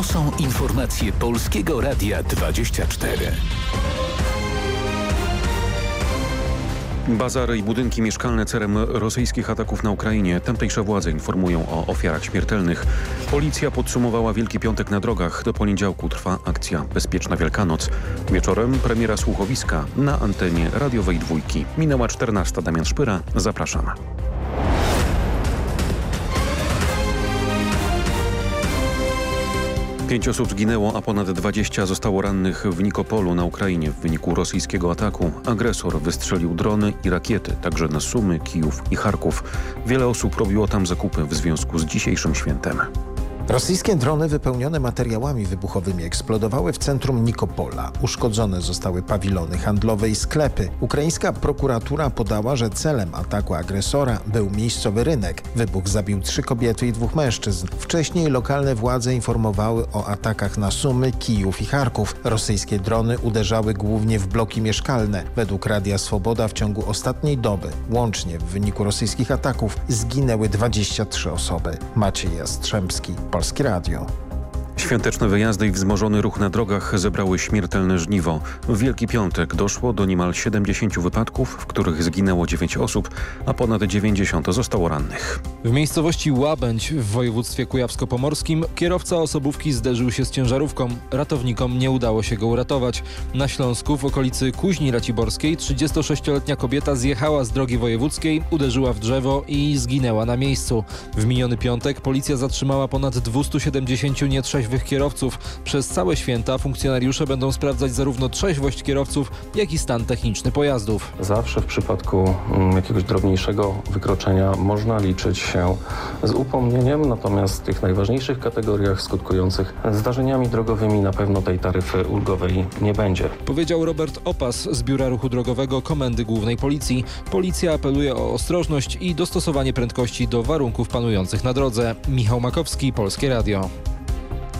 To są informacje Polskiego Radia 24. Bazary i budynki mieszkalne celem rosyjskich ataków na Ukrainie. Tamtejsze władze informują o ofiarach śmiertelnych. Policja podsumowała Wielki Piątek na drogach. Do poniedziałku trwa akcja Bezpieczna Wielkanoc. Wieczorem premiera słuchowiska na antenie radiowej dwójki. Minęła 14. Damian Szpyra. Zapraszam. Pięć osób zginęło, a ponad 20 zostało rannych w Nikopolu na Ukrainie w wyniku rosyjskiego ataku. Agresor wystrzelił drony i rakiety, także na Sumy, Kijów i Charków. Wiele osób robiło tam zakupy w związku z dzisiejszym świętem. Rosyjskie drony wypełnione materiałami wybuchowymi eksplodowały w centrum Nikopola. Uszkodzone zostały pawilony handlowe i sklepy. Ukraińska prokuratura podała, że celem ataku agresora był miejscowy rynek. Wybuch zabił trzy kobiety i dwóch mężczyzn. Wcześniej lokalne władze informowały o atakach na Sumy, Kijów i Charków. Rosyjskie drony uderzały głównie w bloki mieszkalne. Według Radia Swoboda w ciągu ostatniej doby łącznie w wyniku rosyjskich ataków zginęły 23 osoby. Maciej Jastrzębski, Polskie Radio. Świąteczne wyjazdy i wzmożony ruch na drogach zebrały śmiertelne żniwo. W Wielki Piątek doszło do niemal 70 wypadków, w których zginęło 9 osób, a ponad 90 zostało rannych. W miejscowości Łabędź w województwie kujawsko-pomorskim kierowca osobówki zderzył się z ciężarówką. Ratownikom nie udało się go uratować. Na Śląsku w okolicy Kuźni Raciborskiej 36-letnia kobieta zjechała z drogi wojewódzkiej, uderzyła w drzewo i zginęła na miejscu. W miniony piątek policja zatrzymała ponad 270 nietrzeźwych kierowców. Przez całe święta funkcjonariusze będą sprawdzać zarówno trzeźwość kierowców, jak i stan techniczny pojazdów. Zawsze w przypadku mm, jakiegoś drobniejszego wykroczenia można liczyć się z upomnieniem, natomiast w tych najważniejszych kategoriach skutkujących zdarzeniami drogowymi na pewno tej taryfy ulgowej nie będzie. Powiedział Robert Opas z Biura Ruchu Drogowego Komendy Głównej Policji. Policja apeluje o ostrożność i dostosowanie prędkości do warunków panujących na drodze. Michał Makowski, Polskie Radio.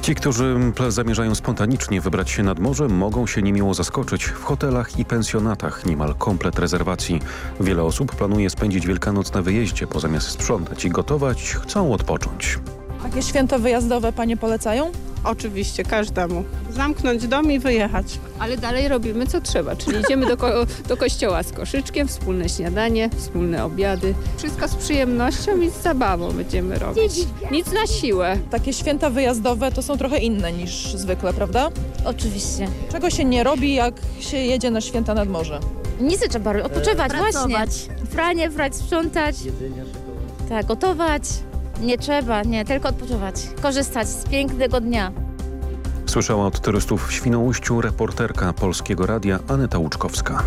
Ci, którzy zamierzają spontanicznie wybrać się nad morze, mogą się niemiło zaskoczyć. W hotelach i pensjonatach niemal komplet rezerwacji. Wiele osób planuje spędzić Wielkanoc na wyjeździe, bo zamiast sprzątać i gotować, chcą odpocząć. Takie święto wyjazdowe panie polecają? Oczywiście, każdemu. Zamknąć dom i wyjechać. Ale dalej robimy co trzeba, czyli idziemy do, ko do kościoła z koszyczkiem, wspólne śniadanie, wspólne obiady. Wszystko z przyjemnością i z zabawą będziemy robić. Nic na siłę. Takie święta wyjazdowe to są trochę inne niż zwykle, prawda? Oczywiście. Czego się nie robi, jak się jedzie na święta nad morze? Nic nie trzeba robić, odpoczywać właśnie. Franie, frać, sprzątać. Tak, gotować. Nie trzeba, nie, tylko odpoczywać. Korzystać z pięknego dnia. Słyszała od turystów w Świnoujściu reporterka Polskiego Radia Aneta Łuczkowska.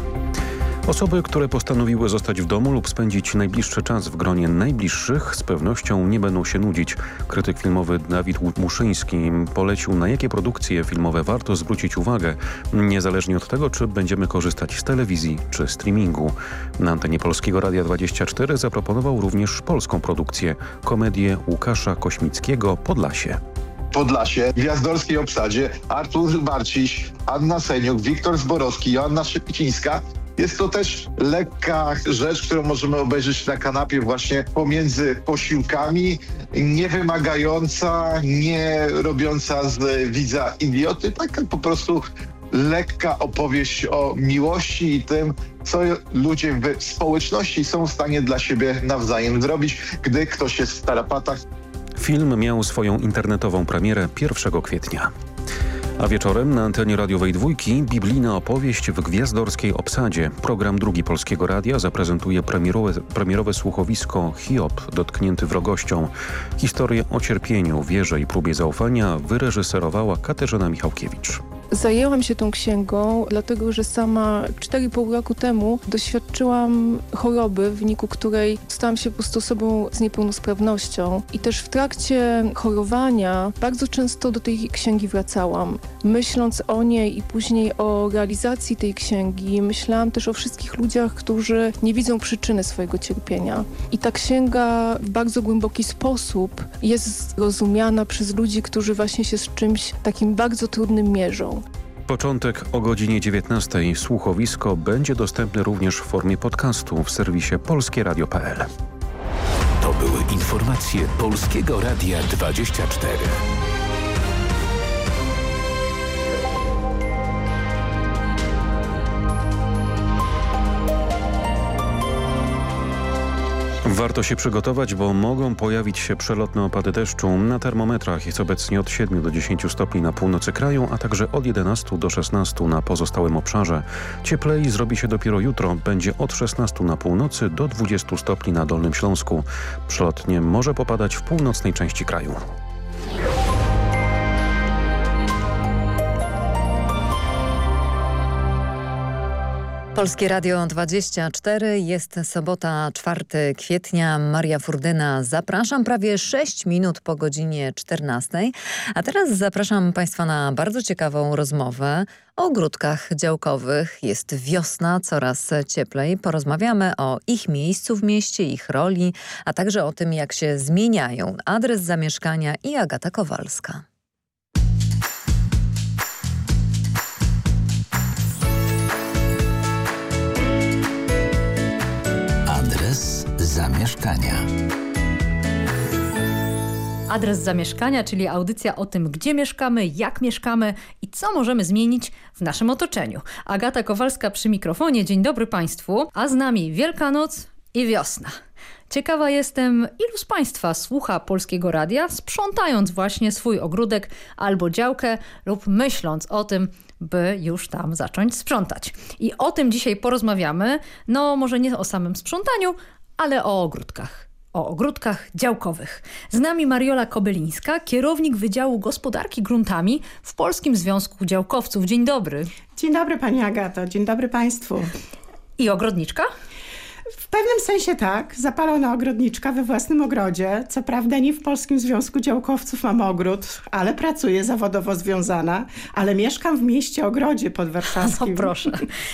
Osoby, które postanowiły zostać w domu lub spędzić najbliższy czas w gronie najbliższych z pewnością nie będą się nudzić. Krytyk filmowy Dawid Muszyński polecił na jakie produkcje filmowe warto zwrócić uwagę, niezależnie od tego, czy będziemy korzystać z telewizji czy streamingu. Na antenie Polskiego Radia 24 zaproponował również polską produkcję, komedię Łukasza Kośmickiego Podlasie. Podlasie, gwiazdorskiej obsadzie Artur Barciś, Anna Seniuk, Wiktor Zborowski, Joanna Szepicińska. Jest to też lekka rzecz, którą możemy obejrzeć na kanapie właśnie pomiędzy posiłkami, nie wymagająca, nie robiąca z widza idioty, taka po prostu lekka opowieść o miłości i tym, co ludzie w społeczności są w stanie dla siebie nawzajem zrobić, gdy ktoś jest w tarapatach. Film miał swoją internetową premierę 1 kwietnia. A wieczorem na antenie radiowej dwójki biblijna opowieść w gwiazdorskiej obsadzie. Program Drugi Polskiego Radia zaprezentuje premierowe, premierowe słuchowisko Hiob, dotknięty wrogością. Historię o cierpieniu, wierze i próbie zaufania wyreżyserowała Katarzyna Michałkiewicz. Zajęłam się tą księgą, dlatego że sama 4,5 roku temu doświadczyłam choroby, w wyniku której stałam się po prostu osobą z niepełnosprawnością. I też w trakcie chorowania bardzo często do tej księgi wracałam. Myśląc o niej i później o realizacji tej księgi, myślałam też o wszystkich ludziach, którzy nie widzą przyczyny swojego cierpienia. I ta księga w bardzo głęboki sposób jest rozumiana przez ludzi, którzy właśnie się z czymś takim bardzo trudnym mierzą. Początek o godzinie 19. Słuchowisko będzie dostępne również w formie podcastu w serwisie polskieradio.pl. To były informacje Polskiego Radia 24. Warto się przygotować, bo mogą pojawić się przelotne opady deszczu. Na termometrach jest obecnie od 7 do 10 stopni na północy kraju, a także od 11 do 16 na pozostałym obszarze. Cieplej zrobi się dopiero jutro. Będzie od 16 na północy do 20 stopni na Dolnym Śląsku. Przelotnie może popadać w północnej części kraju. Polskie Radio 24 jest sobota 4 kwietnia. Maria Furdyna zapraszam prawie 6 minut po godzinie 14. A teraz zapraszam Państwa na bardzo ciekawą rozmowę o ogródkach działkowych. Jest wiosna, coraz cieplej. Porozmawiamy o ich miejscu w mieście, ich roli, a także o tym jak się zmieniają. Adres zamieszkania i Agata Kowalska. Zamieszkania. Adres zamieszkania, czyli audycja o tym, gdzie mieszkamy, jak mieszkamy i co możemy zmienić w naszym otoczeniu. Agata Kowalska przy mikrofonie. Dzień dobry Państwu. A z nami Wielkanoc i wiosna. Ciekawa jestem, ilu z Państwa słucha Polskiego Radia, sprzątając właśnie swój ogródek albo działkę lub myśląc o tym, by już tam zacząć sprzątać. I o tym dzisiaj porozmawiamy. No może nie o samym sprzątaniu, ale o ogródkach. O ogródkach działkowych. Z nami Mariola Kobylińska, kierownik Wydziału Gospodarki Gruntami w Polskim Związku Działkowców. Dzień dobry. Dzień dobry Pani Agato, dzień dobry Państwu. I ogrodniczka? W pewnym sensie tak. Zapalona ogrodniczka we własnym ogrodzie. Co prawda nie w Polskim Związku Działkowców mam ogród, ale pracuję zawodowo związana, ale mieszkam w mieście ogrodzie podwarszawskim. No proszę.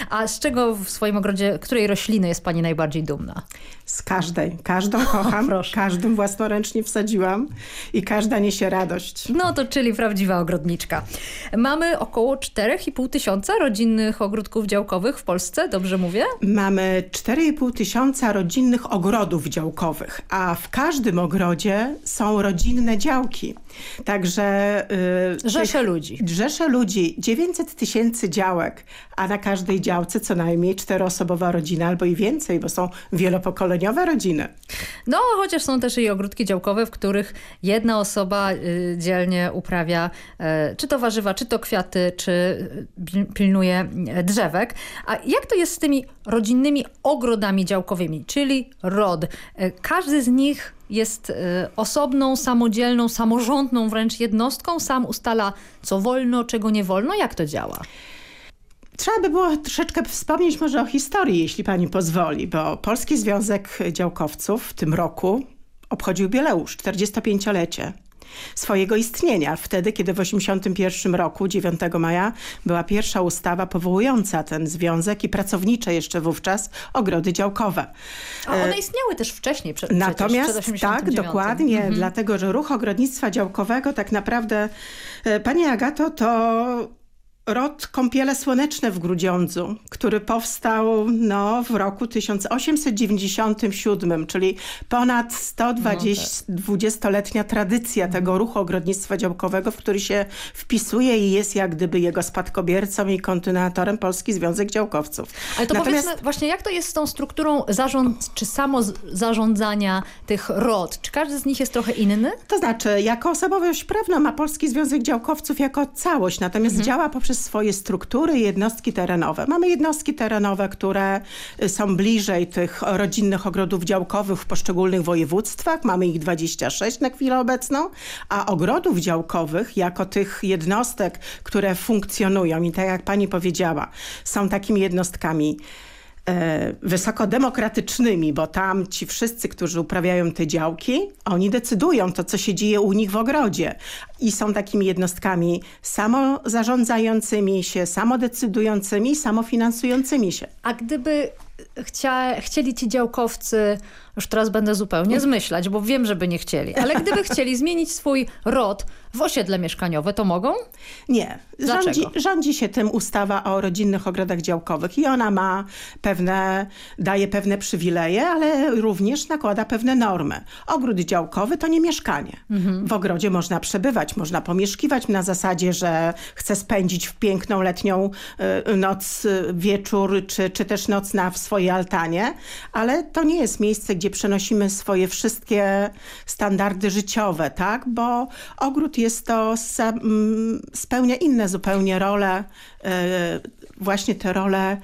A z czego w swoim ogrodzie, której rośliny jest pani najbardziej dumna? Z każdej. Każdą kocham, o, każdym własnoręcznie wsadziłam i każda niesie radość. No to czyli prawdziwa ogrodniczka. Mamy około 4,5 tysiąca rodzinnych ogródków działkowych w Polsce, dobrze mówię? Mamy 4,5 tysiąca rodzinnych ogrodów działkowych, a w każdym ogrodzie są rodzinne działki. Także... Yy, rzesze ludzi. Rzesze ludzi. 900 tysięcy działek, a na każdej działce co najmniej czteroosobowa rodzina albo i więcej, bo są wielopokoleniowe rodziny. No, chociaż są też i ogródki działkowe, w których jedna osoba y, dzielnie uprawia y, czy to warzywa, czy to kwiaty, czy y, pilnuje y, drzewek. A jak to jest z tymi rodzinnymi ogrodami działkowymi, czyli ROD? Y, każdy z nich jest y, osobną, samodzielną, samorządną wręcz jednostką, sam ustala co wolno, czego nie wolno. Jak to działa? Trzeba by było troszeczkę wspomnieć może o historii, jeśli pani pozwoli, bo Polski Związek Działkowców w tym roku obchodził jubileusz, 45-lecie swojego istnienia. Wtedy, kiedy w 1981 roku, 9 maja, była pierwsza ustawa powołująca ten związek i pracownicze jeszcze wówczas ogrody działkowe. A one istniały też wcześniej przed, Natomiast przed 89. tak, dokładnie, mhm. dlatego, że ruch ogrodnictwa działkowego tak naprawdę, e, Pani Agato, to rod Kąpiele Słoneczne w Grudziądzu, który powstał no, w roku 1897, czyli ponad 120-letnia tradycja tego ruchu ogrodnictwa działkowego, w który się wpisuje i jest jak gdyby jego spadkobiercą i kontynuatorem Polski Związek Działkowców. Ale to Natomiast... powiedzmy właśnie, jak to jest z tą strukturą zarząd, czy samo zarządzania tych rod? Czy każdy z nich jest trochę inny? To znaczy, jako osobowość prawna ma Polski Związek Działkowców jako całość, natomiast mhm. działa poprzez swoje struktury jednostki terenowe. Mamy jednostki terenowe, które y, są bliżej tych rodzinnych ogrodów działkowych w poszczególnych województwach. Mamy ich 26 na chwilę obecną, a ogrodów działkowych jako tych jednostek, które funkcjonują i tak jak pani powiedziała, są takimi jednostkami E, wysoko demokratycznymi, bo tam ci wszyscy, którzy uprawiają te działki, oni decydują to, co się dzieje u nich w ogrodzie. I są takimi jednostkami samozarządzającymi się, samodecydującymi, samofinansującymi się. A gdyby chcia, chcieli ci działkowcy, już teraz będę zupełnie zmyślać, bo wiem, żeby nie chcieli, ale gdyby chcieli zmienić swój rod w osiedle mieszkaniowe, to mogą? Nie. Rządzi, rządzi, się tym ustawa o rodzinnych ogrodach działkowych i ona ma pewne, daje pewne przywileje, ale również nakłada pewne normy. Ogród działkowy to nie mieszkanie. Mhm. W ogrodzie można przebywać, można pomieszkiwać na zasadzie, że chce spędzić w piękną letnią y, noc, wieczór, czy, czy też noc na swojej altanie, ale to nie jest miejsce, gdzie przenosimy swoje wszystkie standardy życiowe, tak? Bo ogród jest to, spełnia inne zupełnie role, właśnie te role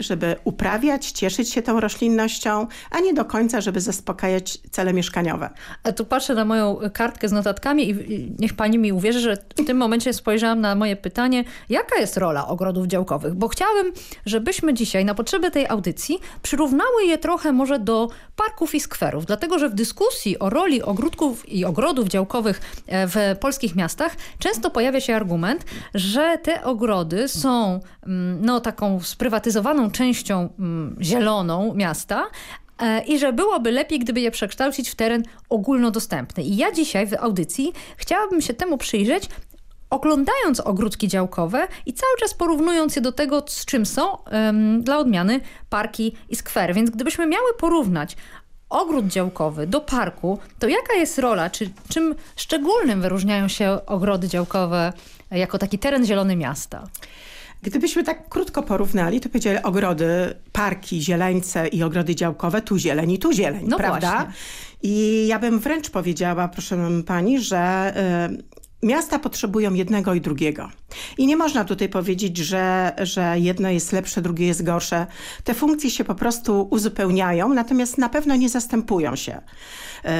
żeby uprawiać, cieszyć się tą roślinnością, a nie do końca, żeby zaspokajać cele mieszkaniowe. A tu patrzę na moją kartkę z notatkami i niech pani mi uwierzy, że w tym momencie spojrzałam na moje pytanie, jaka jest rola ogrodów działkowych? Bo chciałabym, żebyśmy dzisiaj na potrzeby tej audycji przyrównały je trochę może do parków i skwerów, dlatego że w dyskusji o roli ogródków i ogrodów działkowych e, w polskich miastach często pojawia się argument, że te ogrody są mm, no, taką sprywatyzowaną częścią mm, zieloną miasta, e, i że byłoby lepiej, gdyby je przekształcić w teren ogólnodostępny. I ja dzisiaj w audycji chciałabym się temu przyjrzeć, oglądając ogródki działkowe i cały czas porównując je do tego, z czym są um, dla odmiany parki i skwery. Więc gdybyśmy miały porównać ogród działkowy do parku, to jaka jest rola, czy czym szczególnym wyróżniają się ogrody działkowe jako taki teren zielony miasta? Gdybyśmy tak krótko porównali, to powiedzieli ogrody, parki, zieleńce i ogrody działkowe, tu zieleń i tu zieleń, no prawda? Właśnie. I ja bym wręcz powiedziała, proszę pani, że y, miasta potrzebują jednego i drugiego. I nie można tutaj powiedzieć, że, że jedno jest lepsze, drugie jest gorsze. Te funkcje się po prostu uzupełniają, natomiast na pewno nie zastępują się. Y,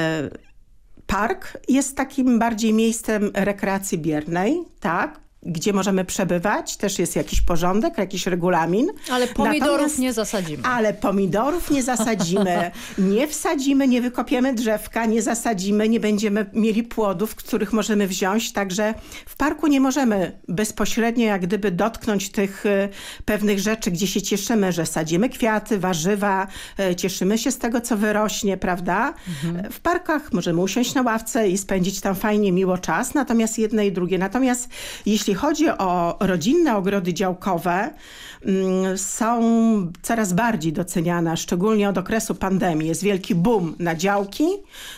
park jest takim bardziej miejscem rekreacji biernej, tak? Gdzie możemy przebywać, też jest jakiś porządek, jakiś regulamin. Ale pomidorów Natomiast, nie zasadzimy. Ale pomidorów nie zasadzimy, nie wsadzimy, nie wykopiemy drzewka, nie zasadzimy, nie będziemy mieli płodów, których możemy wziąć, także w parku nie możemy bezpośrednio jak gdyby dotknąć tych y, pewnych rzeczy, gdzie się cieszymy, że sadzimy kwiaty, warzywa, y, cieszymy się z tego, co wyrośnie, prawda? Mhm. W parkach możemy usiąść na ławce i spędzić tam fajnie, miło czas, natomiast jedne i drugie. Natomiast jeśli jeśli chodzi o rodzinne ogrody działkowe, mm, są coraz bardziej doceniane, szczególnie od okresu pandemii. Jest wielki boom na działki,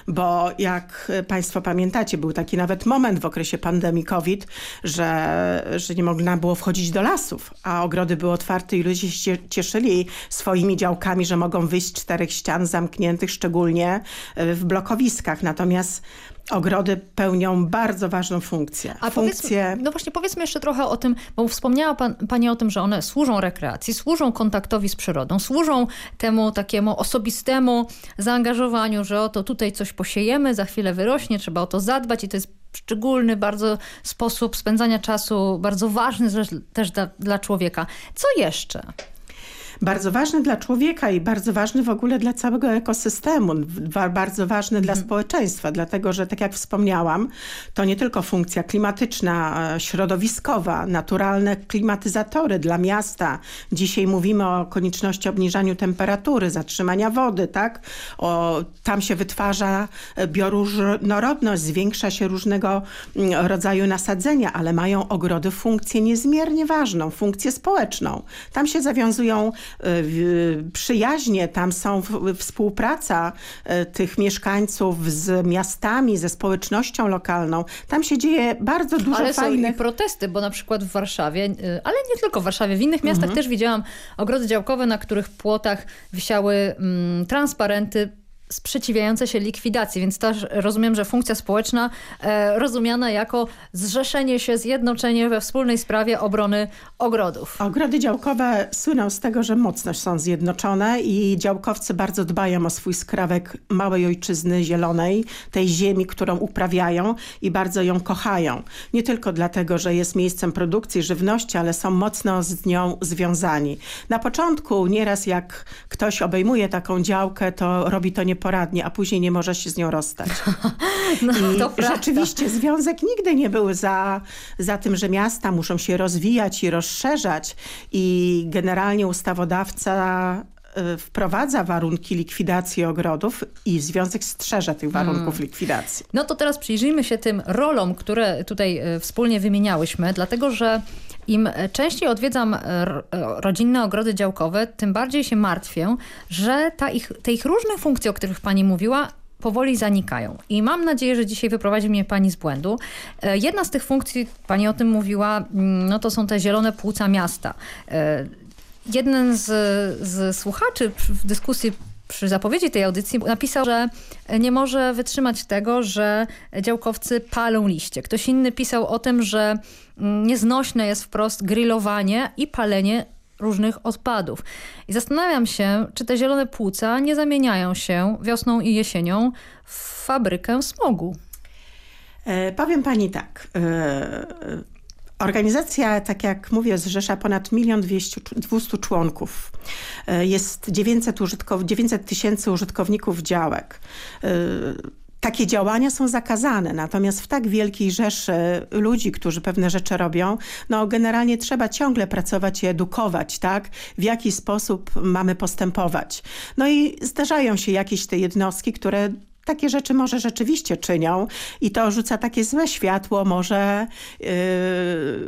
bo jak Państwo pamiętacie, był taki nawet moment w okresie pandemii COVID, że, że nie można było wchodzić do lasów, a ogrody były otwarte i ludzie się cieszyli swoimi działkami, że mogą wyjść z czterech ścian zamkniętych, szczególnie w blokowiskach. Natomiast ogrody pełnią bardzo ważną funkcję. A Funkcje... no właśnie powiedzmy jeszcze trochę o tym, bo wspomniała pan, Pani o tym, że one służą rekreacji, służą kontaktowi z przyrodą, służą temu takiemu osobistemu zaangażowaniu, że oto tutaj coś posiejemy, za chwilę wyrośnie, trzeba o to zadbać i to jest szczególny bardzo sposób spędzania czasu, bardzo ważny też dla, dla człowieka. Co jeszcze? Bardzo ważny dla człowieka i bardzo ważny w ogóle dla całego ekosystemu, bardzo ważny dla mhm. społeczeństwa, dlatego że tak jak wspomniałam, to nie tylko funkcja klimatyczna, e, środowiskowa, naturalne klimatyzatory dla miasta. Dzisiaj mówimy o konieczności obniżania temperatury, zatrzymania wody, tak? O, tam się wytwarza e, bioróżnorodność, zwiększa się różnego mm, rodzaju nasadzenia, ale mają ogrody funkcję niezmiernie ważną, funkcję społeczną. Tam się zawiązują przyjaźnie, tam są współpraca e, tych mieszkańców z miastami, ze społecznością lokalną. Tam się dzieje bardzo dużo ale fajnych... Ale są i protesty, bo na przykład w Warszawie, y, ale nie tylko w Warszawie, w innych miastach mhm. też widziałam ogrody działkowe, na których płotach wisiały mm, transparenty sprzeciwiające się likwidacji, więc też rozumiem, że funkcja społeczna e, rozumiana jako zrzeszenie się, zjednoczenie we wspólnej sprawie obrony ogrodów. Ogrody działkowe słyną z tego, że mocno są zjednoczone i działkowcy bardzo dbają o swój skrawek małej ojczyzny zielonej, tej ziemi, którą uprawiają i bardzo ją kochają. Nie tylko dlatego, że jest miejscem produkcji żywności, ale są mocno z nią związani. Na początku nieraz jak ktoś obejmuje taką działkę, to robi to nie poradnie, a później nie może się z nią rozstać. no, I to rzeczywiście związek nigdy nie był za, za tym, że miasta muszą się rozwijać i rozszerzać i generalnie ustawodawca wprowadza warunki likwidacji ogrodów i związek strzeże tych warunków hmm. likwidacji. No to teraz przyjrzyjmy się tym rolom, które tutaj y, wspólnie wymieniałyśmy, dlatego że im częściej odwiedzam rodzinne ogrody działkowe, tym bardziej się martwię, że ta ich, te ich różne funkcje, o których pani mówiła, powoli zanikają. I mam nadzieję, że dzisiaj wyprowadzi mnie pani z błędu. Jedna z tych funkcji, pani o tym mówiła, mm, no to są te zielone płuca miasta. Jeden z, z słuchaczy w dyskusji przy zapowiedzi tej audycji napisał, że nie może wytrzymać tego, że działkowcy palą liście. Ktoś inny pisał o tym, że nieznośne jest wprost grillowanie i palenie różnych odpadów. I zastanawiam się, czy te zielone płuca nie zamieniają się wiosną i jesienią w fabrykę smogu. E, powiem pani tak. E, Organizacja, tak jak mówię, zrzesza ponad 1 200 członków. E, jest 900 tysięcy użytkowników działek. E, takie działania są zakazane, natomiast w tak wielkiej rzeszy ludzi, którzy pewne rzeczy robią, no generalnie trzeba ciągle pracować i edukować, tak? W jaki sposób mamy postępować. No i zdarzają się jakieś te jednostki, które takie rzeczy może rzeczywiście czynią i to rzuca takie złe światło, może yy,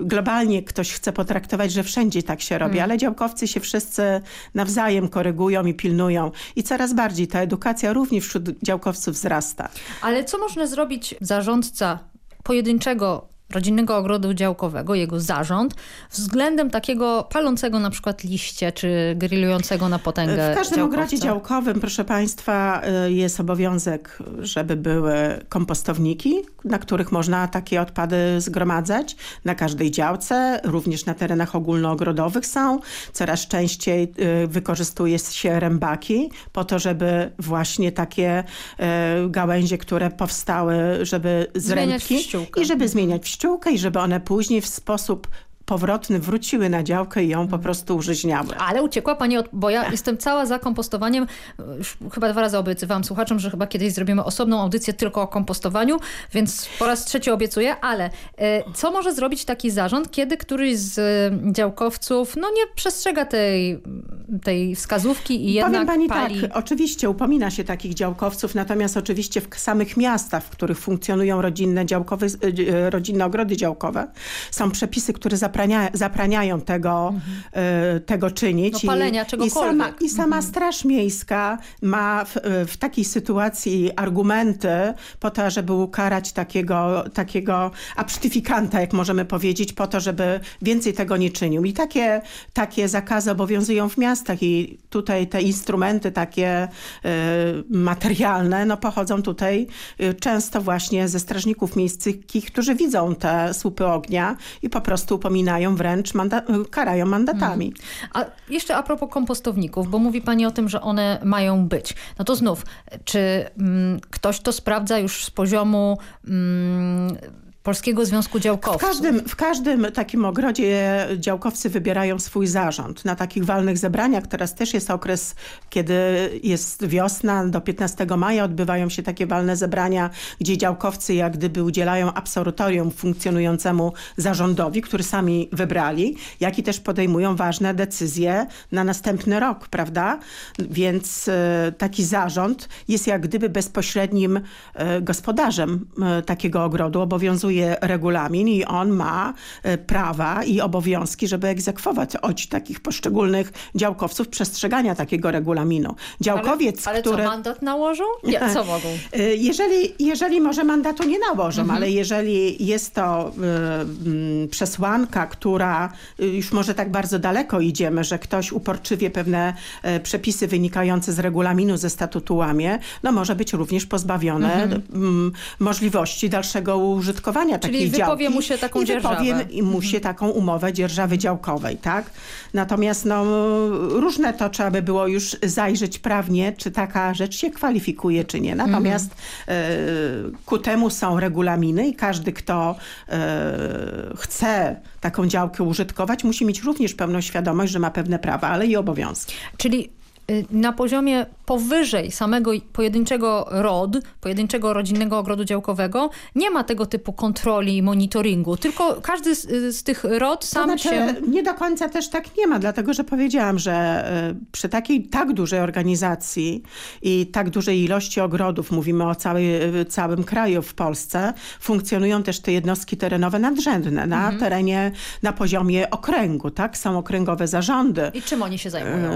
globalnie ktoś chce potraktować, że wszędzie tak się robi, hmm. ale działkowcy się wszyscy nawzajem korygują i pilnują i coraz bardziej ta edukacja również wśród działkowców wzrasta. Ale co można zrobić zarządca pojedynczego rodzinnego ogrodu działkowego, jego zarząd, względem takiego palącego na przykład liście, czy grillującego na potęgę W każdym działkowca? ogrodzie działkowym, proszę Państwa, y, jest obowiązek, żeby były kompostowniki, na których można takie odpady zgromadzać. Na każdej działce, również na terenach ogólnoogrodowych są. Coraz częściej y, wykorzystuje się rębaki po to, żeby właśnie takie y, gałęzie, które powstały, żeby z zmieniać rębki i żeby zmieniać w ściółkę i żeby one później w sposób powrotny wróciły na działkę i ją po prostu użyźniały. Ale uciekła Pani od... Bo ja jestem cała za kompostowaniem. Chyba dwa razy obiecywałam słuchaczom, że chyba kiedyś zrobimy osobną audycję tylko o kompostowaniu, więc po raz trzeci obiecuję. Ale e, co może zrobić taki zarząd, kiedy któryś z działkowców no nie przestrzega tej, tej wskazówki i jednak Powiem Pani pali... tak, oczywiście upomina się takich działkowców, natomiast oczywiście w samych miastach, w których funkcjonują rodzinne, działkowe, rodzinne ogrody działkowe, są przepisy, które zapraszają zaprania, zapraniają tego, mhm. tego czynić. No palenia I, i sama, I sama mhm. Straż Miejska ma w, w, takiej sytuacji argumenty po to, żeby ukarać takiego, takiego absztyfikanta, jak możemy powiedzieć, po to, żeby więcej tego nie czynił. I takie, takie zakazy obowiązują w miastach i tutaj te instrumenty takie y, materialne no, pochodzą tutaj y, często właśnie ze strażników miejskich, którzy widzą te słupy ognia i po prostu upominają zapominają, wręcz manda karają mandatami. Hmm. A jeszcze a propos kompostowników, bo mówi Pani o tym, że one mają być. No to znów, czy mm, ktoś to sprawdza już z poziomu... Mm, Polskiego Związku Działkowców. W każdym, w każdym takim ogrodzie działkowcy wybierają swój zarząd. Na takich walnych zebraniach, teraz też jest okres, kiedy jest wiosna, do 15 maja odbywają się takie walne zebrania, gdzie działkowcy jak gdyby udzielają absolutorium funkcjonującemu zarządowi, który sami wybrali, jak i też podejmują ważne decyzje na następny rok, prawda? Więc e, taki zarząd jest jak gdyby bezpośrednim e, gospodarzem e, takiego ogrodu. Obowiązuje regulamin i on ma e, prawa i obowiązki, żeby egzekwować od takich poszczególnych działkowców przestrzegania takiego regulaminu. Działkowiec, ale, ale który... co, mandat nałożą? Nie, co mogą? E, jeżeli, jeżeli może mandatu nie nałożą, mhm. ale jeżeli jest to y, przesłanka, która już może tak bardzo daleko idziemy, że ktoś uporczywie pewne przepisy wynikające z regulaminu ze statutu łamie, no może być również pozbawione mhm. możliwości dalszego użytkowania Czyli takiej działki. mu się taką I dzierżawę. wypowie mu się mhm. taką umowę dzierżawy działkowej, tak? Natomiast no, różne to trzeba by było już zajrzeć prawnie, czy taka rzecz się kwalifikuje, czy nie. Natomiast mhm. y, ku temu są regulaminy i każdy, kto y, chce taką działkę użytkować, musi mieć również pełną świadomość, że ma pewne prawa, ale i obowiązki. Czyli na poziomie powyżej samego pojedynczego ROD, pojedynczego rodzinnego ogrodu działkowego, nie ma tego typu kontroli i monitoringu, tylko każdy z, y, z tych ROD sam to znaczy, się... Nie do końca też tak nie ma, dlatego że powiedziałam, że y, przy takiej tak dużej organizacji i tak dużej ilości ogrodów, mówimy o całej, całym kraju w Polsce, funkcjonują też te jednostki terenowe nadrzędne na mhm. terenie, na poziomie okręgu, tak? Są okręgowe zarządy. I czym oni się zajmują?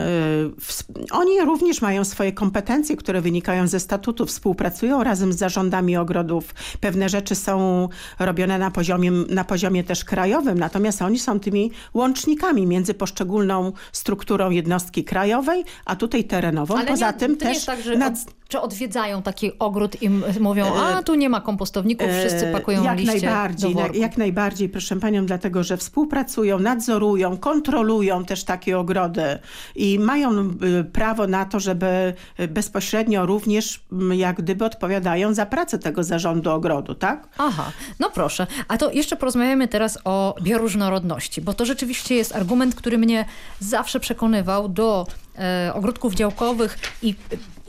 Oni również mają swoje kompetencje, które wynikają ze statutu, współpracują razem z zarządami ogrodów. Pewne rzeczy są robione na poziomie, na poziomie też krajowym, natomiast oni są tymi łącznikami między poszczególną strukturą jednostki krajowej, a tutaj terenową. Ale Poza nie, tym też... tak, że nad... czy odwiedzają taki ogród i mówią, a tu nie ma kompostowników, wszyscy pakują E, jak liście najbardziej, do. Jak najbardziej, proszę panią, dlatego, że współpracują, nadzorują, kontrolują też takie ogrody i mają prawo na to, żeby y, bezpośrednio również jak gdyby odpowiadają za pracę tego zarządu ogrodu, tak? Aha, no proszę. A to jeszcze porozmawiamy teraz o bioróżnorodności, bo to rzeczywiście jest argument, który mnie zawsze przekonywał do e, ogródków działkowych i,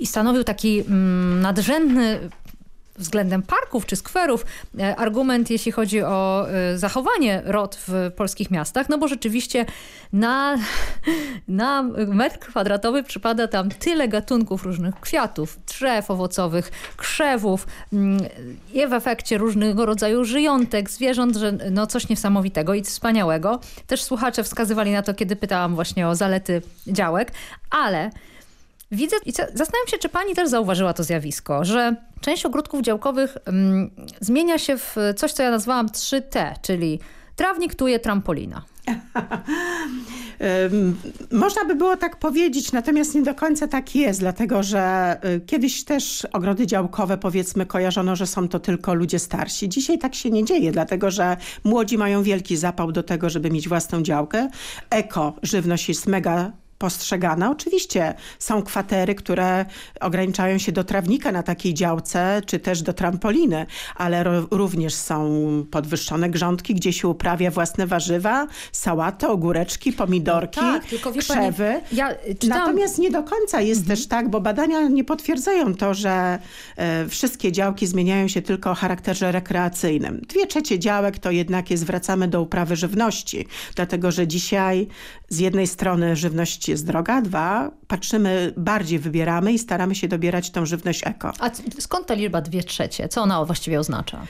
i stanowił taki mm, nadrzędny względem parków czy skwerów e, argument, jeśli chodzi o e, zachowanie rod w polskich miastach, no bo rzeczywiście na, na metr kwadratowy przypada tam tyle gatunków różnych kwiatów, drzew owocowych, krzewów mm, i w efekcie różnego rodzaju żyjątek, zwierząt, że no coś niesamowitego i wspaniałego. Też słuchacze wskazywali na to, kiedy pytałam właśnie o zalety działek, ale Widzę i za- zastanawiam się, czy pani też zauważyła to zjawisko, że część ogródków działkowych mm, zmienia się w coś, co ja nazwałam 3T, czyli trawnik, tuje, trampolina. Można by było tak powiedzieć, natomiast nie do końca tak jest, dlatego że y, kiedyś też ogrody działkowe powiedzmy kojarzono, że są to tylko ludzie starsi. Dzisiaj tak się nie dzieje, dlatego że młodzi mają wielki zapał do tego, żeby mieć własną działkę. Eko, żywność jest mega postrzegana. Oczywiście są kwatery, które ograniczają się do trawnika na takiej działce, czy też do trampoliny, ale również są podwyższone grządki, gdzie się uprawia własne warzywa, sałaty, ogóreczki, pomidorki, tak, tylko wie pani, krzewy. ja Natomiast nie do końca jest też tak, bo badania nie potwierdzają to, że e, wszystkie działki zmieniają się tylko o charakterze rekreacyjnym. Dwie trzecie działek to jednak jest, wracamy do uprawy żywności, dlatego że dzisiaj z jednej strony żywność jest droga, dwa, patrzymy, bardziej wybieramy i staramy się dobierać tą żywność eko. A skąd ta liczba dwie trzecie? Co ona właściwie oznacza?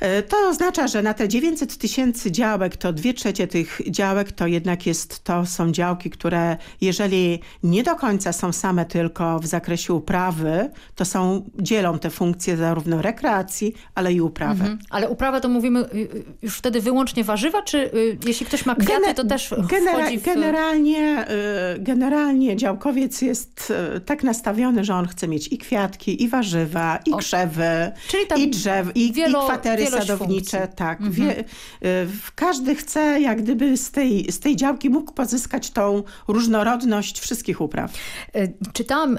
E, To oznacza, że na te 900 tysięcy działek, to dwie trzecie tych działek to jednak jest, to są działki, które jeżeli nie do końca są same tylko w zakresie uprawy, to są, dzielą te funkcje zarówno rekreacji, ale i uprawy. Mhm. Ale uprawa to mówimy y, y, już wtedy wyłącznie warzywa, czy y, jeśli ktoś ma kwiaty, to też genera- w... generalnie, generalnie działkowiec jest tak nastawiony, że on chce mieć i kwiatki, i warzywa, i krzewy, Czyli tam i drzew, i, wielo- i kwatery sadownicze. Tak. Mhm. Wie, y, w- każdy chce jak gdyby z tej, z tej działki mógł pozyskać tą różnorodność wszystkich upraw. Y, Czytałam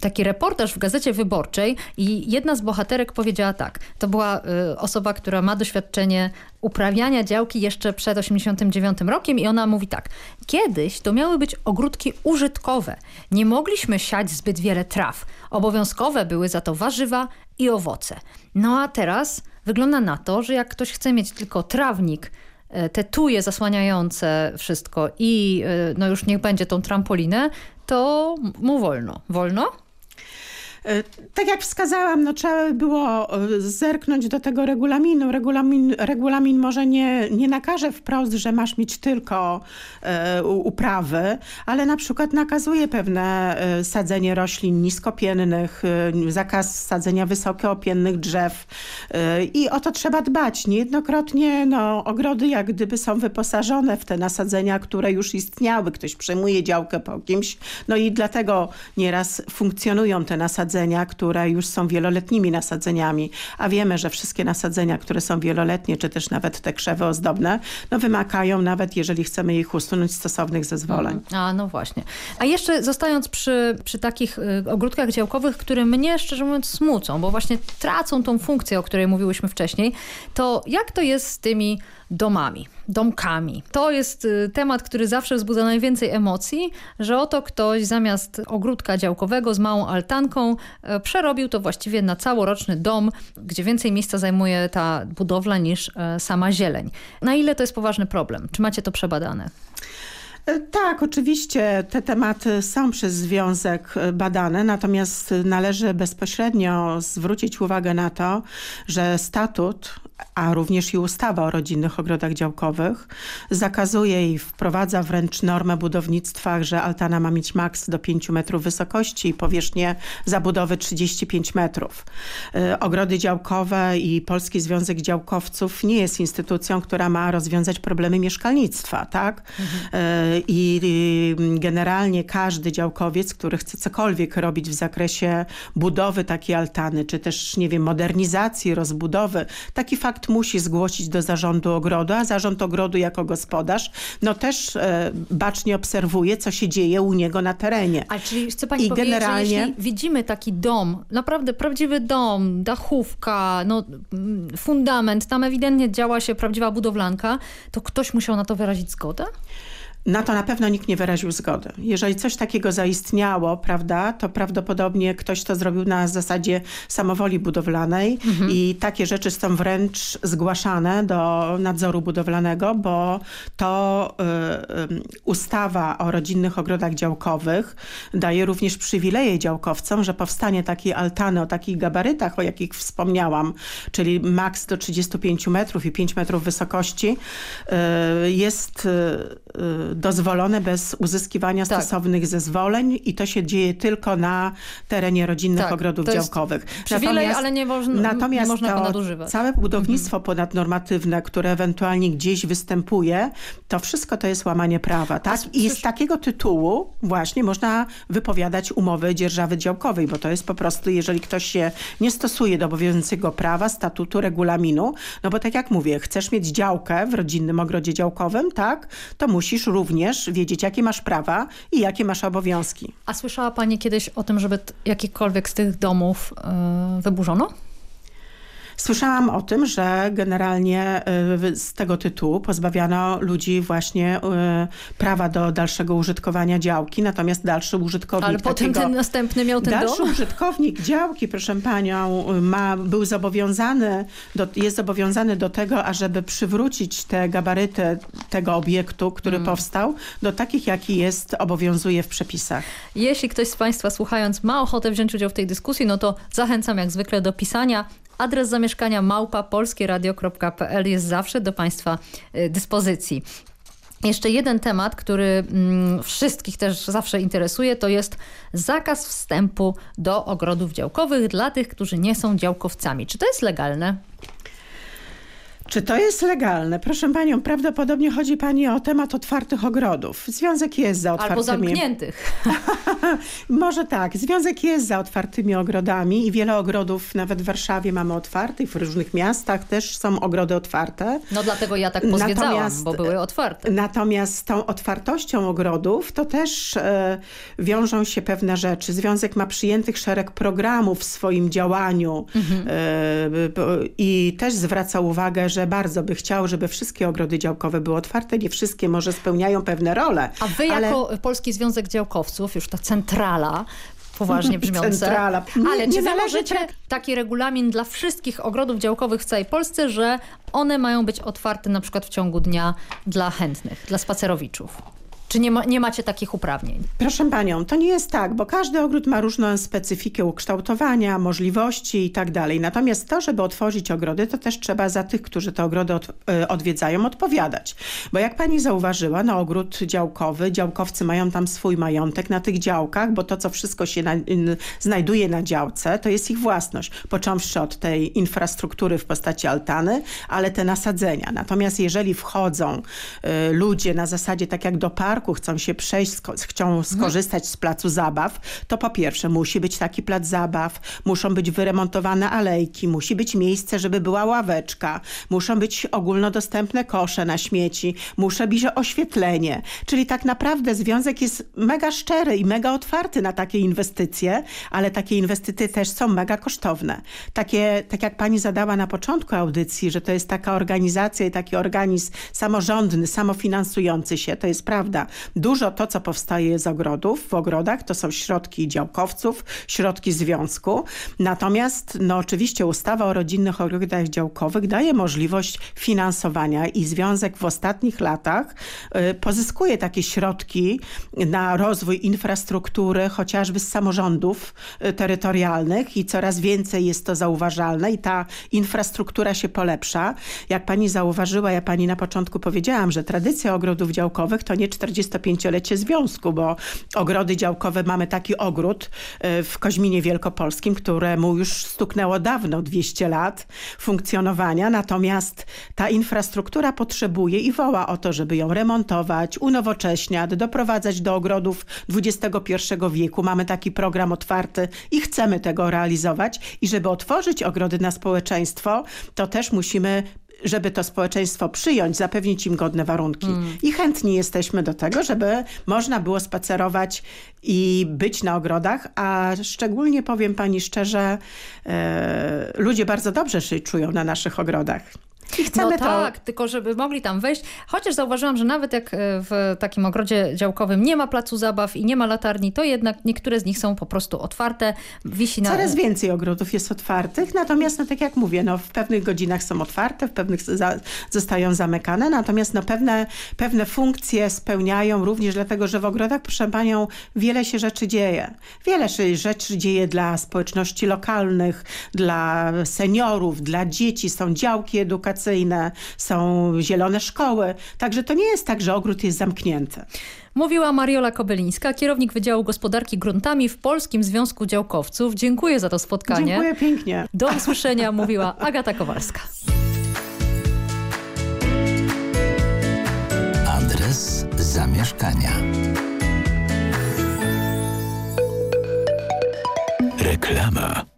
taki reportaż w Gazecie Wyborczej i jedna z bohaterek powiedziała tak. To była y, osoba, która ma doświadczenie uprawiania działki jeszcze przed 89 rokiem i ona mówi tak. Kiedyś to miały być ogródki użytkowe. Nie mogliśmy siać zbyt wiele traw. Obowiązkowe były za to warzywa i owoce. No a teraz wygląda na to, że jak ktoś chce mieć tylko trawnik, e, te tuje zasłaniające wszystko i e, no już niech będzie tą trampolinę, to mu wolno. Wolno? E, Tak jak wskazałam, no trzeba by było e, zerknąć do tego regulaminu. Regulamin, regulamin może nie, nie nakaże wprost, że masz mieć tylko e, uprawy, ale na przykład nakazuje pewne e, sadzenie roślin niskopiennych, zakaz sadzenia wysokoopiennych drzew e, i o to trzeba dbać. Niejednokrotnie no, ogrody jak gdyby są wyposażone w te nasadzenia, które już istniały. Ktoś przejmuje działkę po kimś, no i dlatego nieraz funkcjonują te nasadzenia, które już są wieloletnimi nasadzeniami, a wiemy, że wszystkie nasadzenia, które są wieloletnie, czy też nawet te krzewy ozdobne, no wymagają nawet, jeżeli chcemy ich usunąć, stosownych zezwoleń. A no właśnie. A jeszcze zostając przy, przy takich y, ogródkach działkowych, które mnie szczerze mówiąc smucą, bo właśnie tracą tą funkcję, o której mówiłyśmy wcześniej, to jak to jest z tymi domami, domkami? To jest y, temat, który zawsze wzbudza najwięcej emocji, że oto ktoś zamiast ogródka działkowego z małą altanką y, przerobił to właściwie na całoroczny dom, gdzie więcej miejsca zajmuje ta budowla niż y, sama zieleń. Na ile to jest poważny problem? Czy macie to przebadane? E, Tak, oczywiście te tematy są przez związek e, badane, natomiast należy bezpośrednio zwrócić uwagę na to, że statut a również i ustawa o rodzinnych ogrodach działkowych zakazuje i wprowadza wręcz normę budownictwa, że altana ma mieć maks do 5 metrów wysokości i powierzchnię zabudowy 35 metrów. Y, ogrody działkowe i Polski Związek Działkowców nie jest instytucją, która ma rozwiązać problemy mieszkalnictwa, tak? Mhm. I generalnie każdy działkowiec, który chce cokolwiek robić w zakresie budowy takiej altany, czy też, nie wiem, modernizacji, rozbudowy, taki fakt musi zgłosić do zarządu ogrodu, a zarząd ogrodu jako gospodarz, no też e, bacznie obserwuje, co się dzieje u niego na terenie. A czyli chce pani I powiedzieć, generalnie... że jeśli widzimy taki dom, naprawdę prawdziwy dom, dachówka, no, mm, fundament, tam ewidentnie działa się prawdziwa budowlanka, to ktoś musiał na to wyrazić zgodę? Na to na pewno nikt nie wyraził zgody. Jeżeli coś takiego zaistniało, prawda, to prawdopodobnie ktoś to zrobił na zasadzie samowoli budowlanej mhm. i takie rzeczy są wręcz zgłaszane do nadzoru budowlanego, bo to y, y, ustawa o rodzinnych ogrodach działkowych daje również przywileje działkowcom, że powstanie takiej altany o takich gabarytach, o jakich wspomniałam, czyli maks do 35 metrów i 5 metrów wysokości, y, jest y, dozwolone bez uzyskiwania tak. stosownych zezwoleń i to się dzieje tylko na terenie rodzinnych tak, ogrodów działkowych. Przywilej, natomiast, ale nie, można, natomiast nie można. Całe budownictwo mhm. ponadnormatywne, które ewentualnie gdzieś występuje, to wszystko to jest łamanie prawa. tak? I z takiego tytułu właśnie można wypowiadać umowy dzierżawy działkowej, bo to jest po prostu, jeżeli ktoś się nie stosuje do obowiązującego prawa, statutu, regulaminu, no bo tak jak mówię, chcesz mieć działkę w rodzinnym ogrodzie działkowym, tak, to musisz również wiedzieć, jakie masz prawa i jakie masz obowiązki. A słyszała Pani kiedyś o tym, żeby jakikolwiek z tych domów yy, wyburzono? Słyszałam o tym, że generalnie y, z tego tytułu pozbawiano ludzi właśnie y, prawa do dalszego użytkowania działki, natomiast dalszy użytkownik Ale potem ten następny miał ten dalszy dom? użytkownik działki, proszę panią, ma, był zobowiązany, do, jest zobowiązany do tego, ażeby przywrócić te gabaryty tego obiektu, który hmm. powstał, do takich, jaki jest, obowiązuje w przepisach. Jeśli ktoś z Państwa słuchając ma ochotę wziąć udział w tej dyskusji, no to zachęcam jak zwykle do pisania Adres zamieszkania małpa polskieradio.pl jest zawsze do Państwa y, dyspozycji. Jeszcze jeden temat, który mm, wszystkich też zawsze interesuje, to jest zakaz wstępu do ogrodów działkowych dla tych, którzy nie są działkowcami. Czy to jest legalne? Czy to jest legalne? Proszę panią, prawdopodobnie chodzi pani o temat otwartych ogrodów. Związek jest za otwartymi... Albo zamkniętych. Może tak. Związek jest za otwartymi ogrodami i wiele ogrodów, nawet w Warszawie mamy otwarte i w różnych miastach też są ogrody otwarte. No dlatego ja tak pozwiedzałam, natomiast, bo były otwarte. Natomiast z tą otwartością ogrodów to też e, wiążą się pewne rzeczy. Związek ma przyjętych szereg programów w swoim działaniu mhm. e, i też zwraca uwagę, że że bardzo by chciał, żeby wszystkie ogrody działkowe były otwarte. Nie wszystkie może spełniają pewne role. A wy ale... jako Polski Związek Działkowców, już ta centrala, poważnie brzmiące. Centrala. Nie, Ale czy założycie taki regulamin dla wszystkich ogrodów działkowych w całej Polsce, że one mają być otwarte na przykład w ciągu dnia dla chętnych, dla spacerowiczów? Czy nie, ma, nie macie takich uprawnień? Proszę panią, to nie jest tak, bo każdy ogród ma różną specyfikę ukształtowania, możliwości i tak dalej. Natomiast to, żeby otworzyć ogrody, to też trzeba za tych, którzy te ogrody od, y, odwiedzają, odpowiadać. Bo jak pani zauważyła, no ogród działkowy, działkowcy mają tam swój majątek na tych działkach, bo to, co wszystko się na, znajduje na działce, to jest ich własność. Począwszy od tej infrastruktury w postaci altany, ale te nasadzenia. Natomiast jeżeli wchodzą y, ludzie na zasadzie tak jak do parku, parku chcą się przejść, chcą mhm. skorzystać z placu zabaw, to po pierwsze musi być taki plac zabaw, muszą być wyremontowane alejki, musi być miejsce, żeby była ławeczka, muszą być ogólnodostępne kosze na śmieci, muszę być oświetlenie. Czyli tak naprawdę związek jest mega szczery i mega otwarty na takie inwestycje, ale takie inwestycje też są mega kosztowne. Takie, tak jak pani zadała na początku audycji, że to jest taka organizacja i taki organizm samorządny, samofinansujący się, to jest prawda Dużo to, co powstaje z ogrodów, w ogrodach, to są środki działkowców, środki związku. Natomiast no oczywiście ustawa o rodzinnych ogrodach działkowych daje możliwość finansowania i związek w ostatnich latach y, pozyskuje takie środki na rozwój infrastruktury, chociażby z samorządów y, terytorialnych i coraz więcej jest to zauważalne i ta infrastruktura się polepsza. Jak pani zauważyła, ja pani na początku powiedziałam, że tradycja ogrodów działkowych to nie 45-lecie związku, bo ogrody działkowe mamy taki ogród y, w Koźminie Wielkopolskim, któremu już stuknęło dawno 200 lat funkcjonowania, natomiast ta infrastruktura potrzebuje i woła o to, żeby ją remontować, unowocześniać, doprowadzać do ogrodów XXI wieku. Mamy taki program otwarty i chcemy tego realizować i żeby otworzyć ogrody na społeczeństwo, to też musimy żeby to społeczeństwo przyjąć, zapewnić im godne warunki. Mm. I chętni jesteśmy do tego, żeby można było spacerować i być na ogrodach, a szczególnie powiem pani szczerze, e, ludzie bardzo dobrze się czują na naszych ogrodach. I chcemy no to... tak, tylko żeby mogli tam wejść. Chociaż zauważyłam, że nawet jak e, w takim ogrodzie działkowym nie ma placu zabaw i nie ma latarni, to jednak niektóre z nich są po prostu otwarte. Wisi na... Coraz więcej ogrodów jest otwartych, natomiast no tak jak mówię, no w pewnych godzinach są otwarte, w pewnych za zostają zamykane, natomiast no pewne, pewne funkcje spełniają również dlatego, że w ogrodach, proszę panią, wiele się rzeczy dzieje. Wiele się rzeczy dzieje dla społeczności lokalnych, dla seniorów, dla dzieci, są działki edukacyjne, edukacyjne, są zielone szkoły. Także to nie jest tak, że ogród jest zamknięty. Mówiła Mariola Kobelińska, kierownik Wydziału Gospodarki Gruntami w Polskim Związku Działkowców. Dziękuję za to spotkanie. Dziękuję pięknie. Do usłyszenia mówiła Agata Kowalska. Adres zamieszkania. Reklama.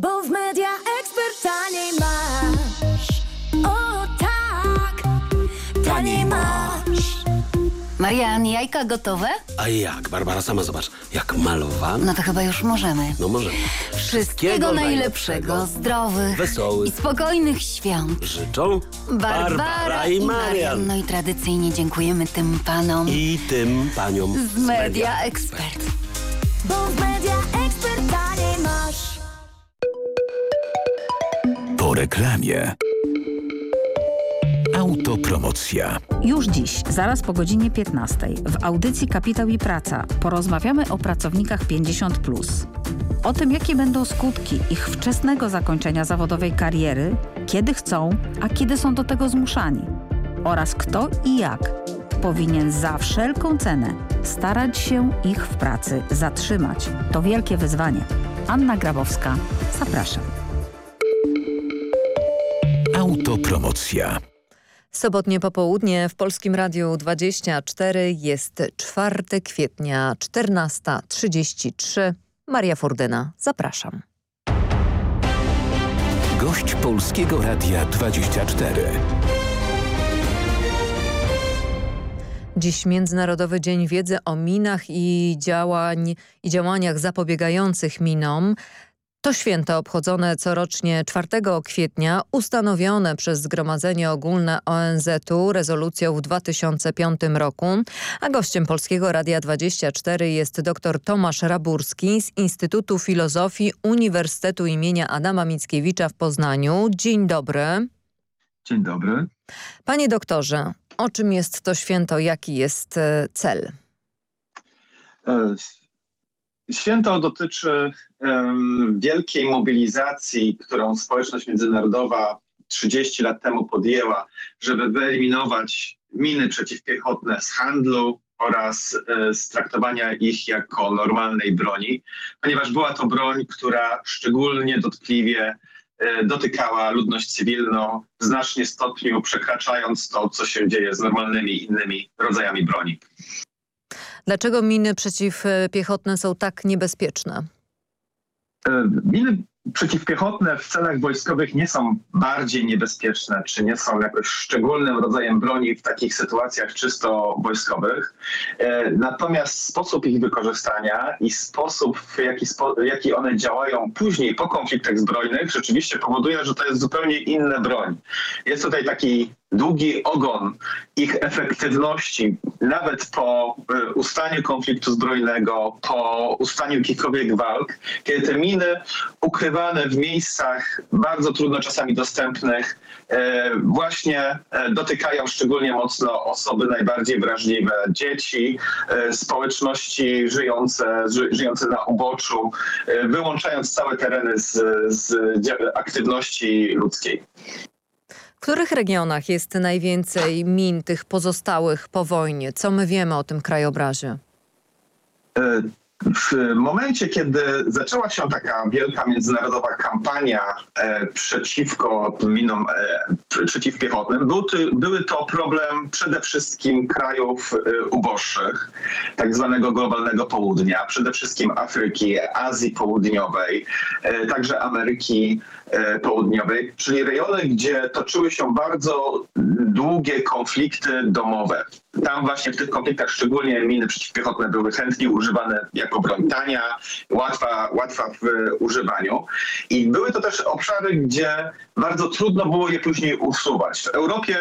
Bo w Media Expert taniej masz. O tak, taniej masz. Marian, jajka gotowe? A jak? Barbara, sama zobacz. Jak malowane. No to chyba już możemy. No możemy. Wszystkiego, Wszystkiego najlepszego, najlepszego, zdrowych wesołych i spokojnych świąt. Życzą Barbara, Barbara i, Marian. No i tradycyjnie dziękujemy tym panom. I tym paniom z, z Media, Media Expert. Bo w Media Expert taniej masz reklamie. Autopromocja. Już dziś, zaraz po godzinie 15 w audycji Kapitał i Praca porozmawiamy o pracownikach 50+. O tym, jakie będą skutki ich wczesnego zakończenia zawodowej kariery, kiedy chcą, a kiedy są do tego zmuszani. Oraz kto i jak powinien za wszelką cenę starać się ich w pracy zatrzymać. To wielkie wyzwanie. Anna Grabowska, zapraszam. Autopromocja. Sobotnie popołudnie w Polskim Radiu 24 jest 4 kwietnia 14.33. Maria Furdyna, zapraszam. Gość Polskiego Radia 24. Dziś Międzynarodowy Dzień Wiedzy o minach i, działań, i działaniach zapobiegających minom. To święto obchodzone corocznie 4 kwietnia, ustanowione przez Zgromadzenie Ogólne ONZ-u rezolucją w 2005 roku, a gościem Polskiego Radia 24 jest dr Tomasz Raburski z Instytutu Filozofii Uniwersytetu imienia Adama Mickiewicza w Poznaniu. Dzień dobry. Dzień dobry. Panie doktorze, o czym jest to święto, jaki jest e, cel? E, Święto dotyczy um, wielkiej mobilizacji, którą społeczność międzynarodowa 30 lat temu podjęła, żeby wyeliminować miny przeciwpiechotne z handlu, oraz e, z traktowania ich jako normalnej broni, ponieważ była to broń, która szczególnie dotkliwie e, dotykała ludność cywilną, w znacznie stopniu przekraczając to, co się dzieje z normalnymi innymi rodzajami broni. Dlaczego miny przeciwpiechotne są tak niebezpieczne? E, miny przeciwpiechotne w celach wojskowych nie są bardziej niebezpieczne, czy nie są jakoś szczególnym rodzajem broni w takich sytuacjach czysto wojskowych. E, natomiast sposób ich wykorzystania i sposób, w jaki, spo, jaki one działają później po konfliktach zbrojnych, rzeczywiście powoduje, że to jest zupełnie inna broń. Jest tutaj taki długi ogon ich efektywności, nawet po e, ustaniu konfliktu zbrojnego, po ustaniu jakichkolwiek walk, kiedy te miny ukrywane w miejscach bardzo trudno czasami dostępnych, e, właśnie e, dotykają szczególnie mocno osoby najbardziej wrażliwe, dzieci, społeczności żyjące, żyjące na uboczu, wyłączając całe tereny z, z aktywności ludzkiej. W których regionach jest najwięcej min tych pozostałych po wojnie? Co my wiemy o tym krajobrazie? E, w momencie, kiedy zaczęła się taka wielka międzynarodowa kampania e, przeciwko minom e, przeciwpiechotnym, był były to problem przede wszystkim krajów uboższych, tak zwanego globalnego południa, przede wszystkim Afryki, Azji Południowej, także Ameryki Południowej, czyli rejony, gdzie toczyły się bardzo długie konflikty domowe. Tam właśnie w tych konfliktach szczególnie miny przeciwpiechotne były chętnie używane jako broń tania, łatwa, łatwa w używaniu. I były to też obszary, gdzie bardzo trudno było je później usuwać. W Europie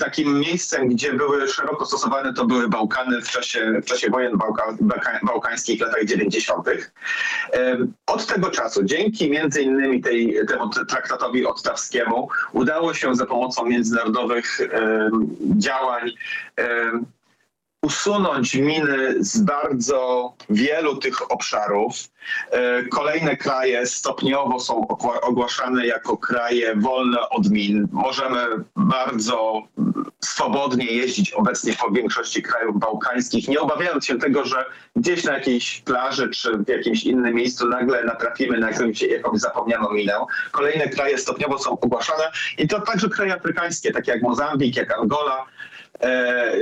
takim miejscem, gdzie były szeroko stosowane, to były Bałkany w czasie, w czasie wojen bałka, bałkańskich w latach 90. Od tego czasu, dzięki między innymi tej, temu traktatowi ottawskiemu, udało się za pomocą międzynarodowych działań usunąć miny z bardzo wielu tych obszarów. E, kolejne kraje stopniowo są ogłaszane jako kraje wolne od min. Możemy bardzo swobodnie jeździć obecnie po większości krajów bałkańskich, nie obawiając się tego, że gdzieś na jakiejś plaży czy w jakimś innym miejscu nagle natrafimy na jakąś, jakąś zapomnianą minę. Kolejne kraje stopniowo są ogłaszane i to także kraje afrykańskie, takie jak Mozambik, jak Angola,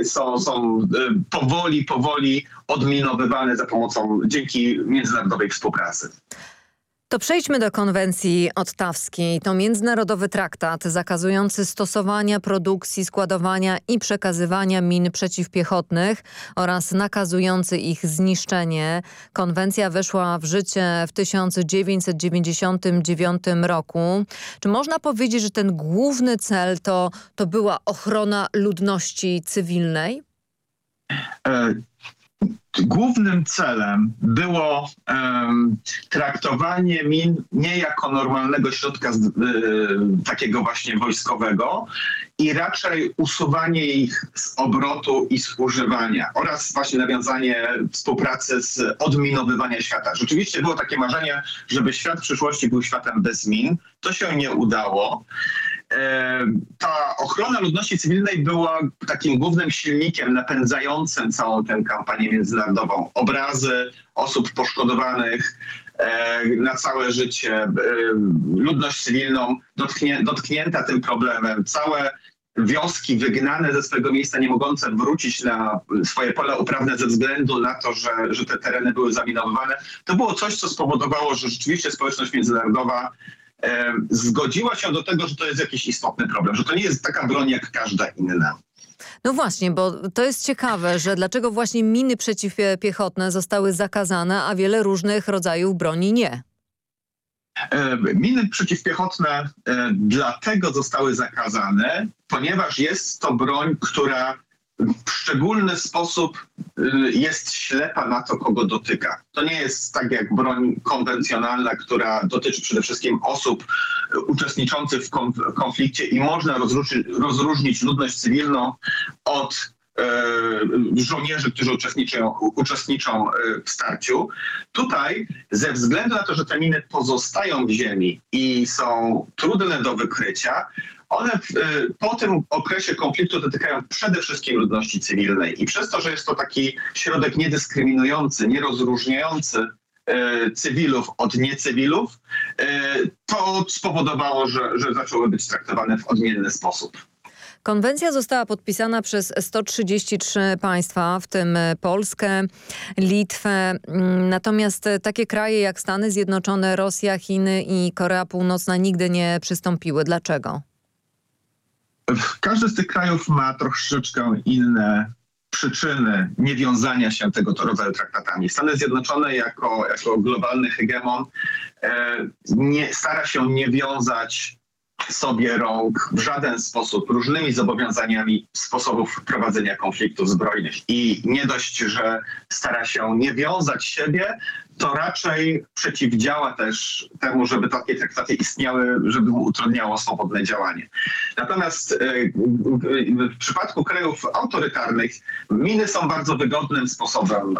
są, są e, powoli, powoli odminowywane za pomocą, dzięki międzynarodowej współpracy. To przejdźmy do konwencji ottawskiej. To międzynarodowy traktat zakazujący stosowania, produkcji, składowania i przekazywania min przeciwpiechotnych oraz nakazujący ich zniszczenie. Konwencja weszła w życie w 1999 roku. Czy można powiedzieć, że ten główny cel to, to była ochrona ludności cywilnej? Głównym celem było um, traktowanie min nie jako normalnego środka z, y, takiego właśnie wojskowego i raczej usuwanie ich z obrotu i z używania oraz właśnie nawiązanie współpracy z odminowywania świata. Rzeczywiście było takie marzenie, żeby świat w przyszłości był światem bez min. To się nie udało ta ochrona ludności cywilnej była takim głównym silnikiem napędzającym całą tę kampanię międzynarodową. Obrazy osób poszkodowanych na całe życie, ludność cywilną dotknięta tym problemem, całe wioski wygnane ze swojego miejsca, nie mogące wrócić na swoje pola uprawne ze względu na to, że, że te tereny były zaminowane. To było coś, co spowodowało, że rzeczywiście społeczność międzynarodowa zgodziła się do tego, że to jest jakiś istotny problem, że to nie jest taka broń jak każda inna. No właśnie, bo to jest ciekawe, że dlaczego właśnie miny przeciwpiechotne zostały zakazane, a wiele różnych rodzajów broni nie. Miny przeciwpiechotne dlatego zostały zakazane, ponieważ jest to broń, która w szczególny sposób y, jest ślepa na to, kogo dotyka. To nie jest tak jak broń konwencjonalna, która dotyczy przede wszystkim osób y, uczestniczących w konflikcie i można rozróżnić, rozróżnić ludność cywilną od e, żołnierzy, którzy uczestniczą, uczestniczą w starciu. Tutaj ze względu na to, że te miny pozostają w ziemi i są trudne do wykrycia, one w, e, po tym okresie konfliktu dotykają przede wszystkim ludności cywilnej i przez to, że jest to taki środek niedyskryminujący, nierozróżniający e, cywilów od niecywilów, e, to spowodowało, że, że zaczęły być traktowane w odmienny sposób. Konwencja została podpisana przez 133 państwa, w tym Polskę, Litwę. Mm, Natomiast takie kraje jak Stany Zjednoczone, Rosja, Chiny i Korea Północna nigdy nie przystąpiły. Dlaczego? Każdy z tych krajów ma troszeczkę inne przyczyny niewiązania się tego rodzaju traktatami. Stany Zjednoczone jako, jako globalny hegemon e, nie, stara się nie wiązać sobie rąk w żaden sposób różnymi zobowiązaniami sposobów prowadzenia konfliktów zbrojnych. I nie dość, że stara się nie wiązać siebie, to raczej przeciwdziała też temu, żeby takie traktaty istniały, żeby utrudniało swobodne działanie. Natomiast e, w przypadku krajów autorytarnych miny są bardzo wygodnym sposobem,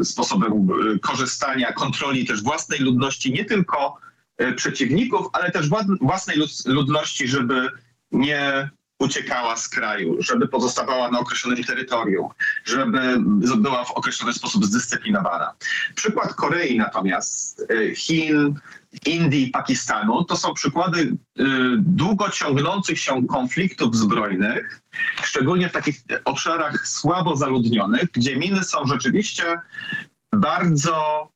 e, sposobem korzystania, kontroli też własnej ludności, nie tylko e, przeciwników, ale też własnej ludności, żeby nie uciekała z kraju, żeby pozostawała na określonym terytorium, żeby była w określony sposób zdyscyplinowana. Przykład Korei natomiast, e, Chin, Indii, Pakistanu to są przykłady y, długo ciągnących się konfliktów zbrojnych, szczególnie w takich obszarach słabo zaludnionych, gdzie miny są rzeczywiście bardzo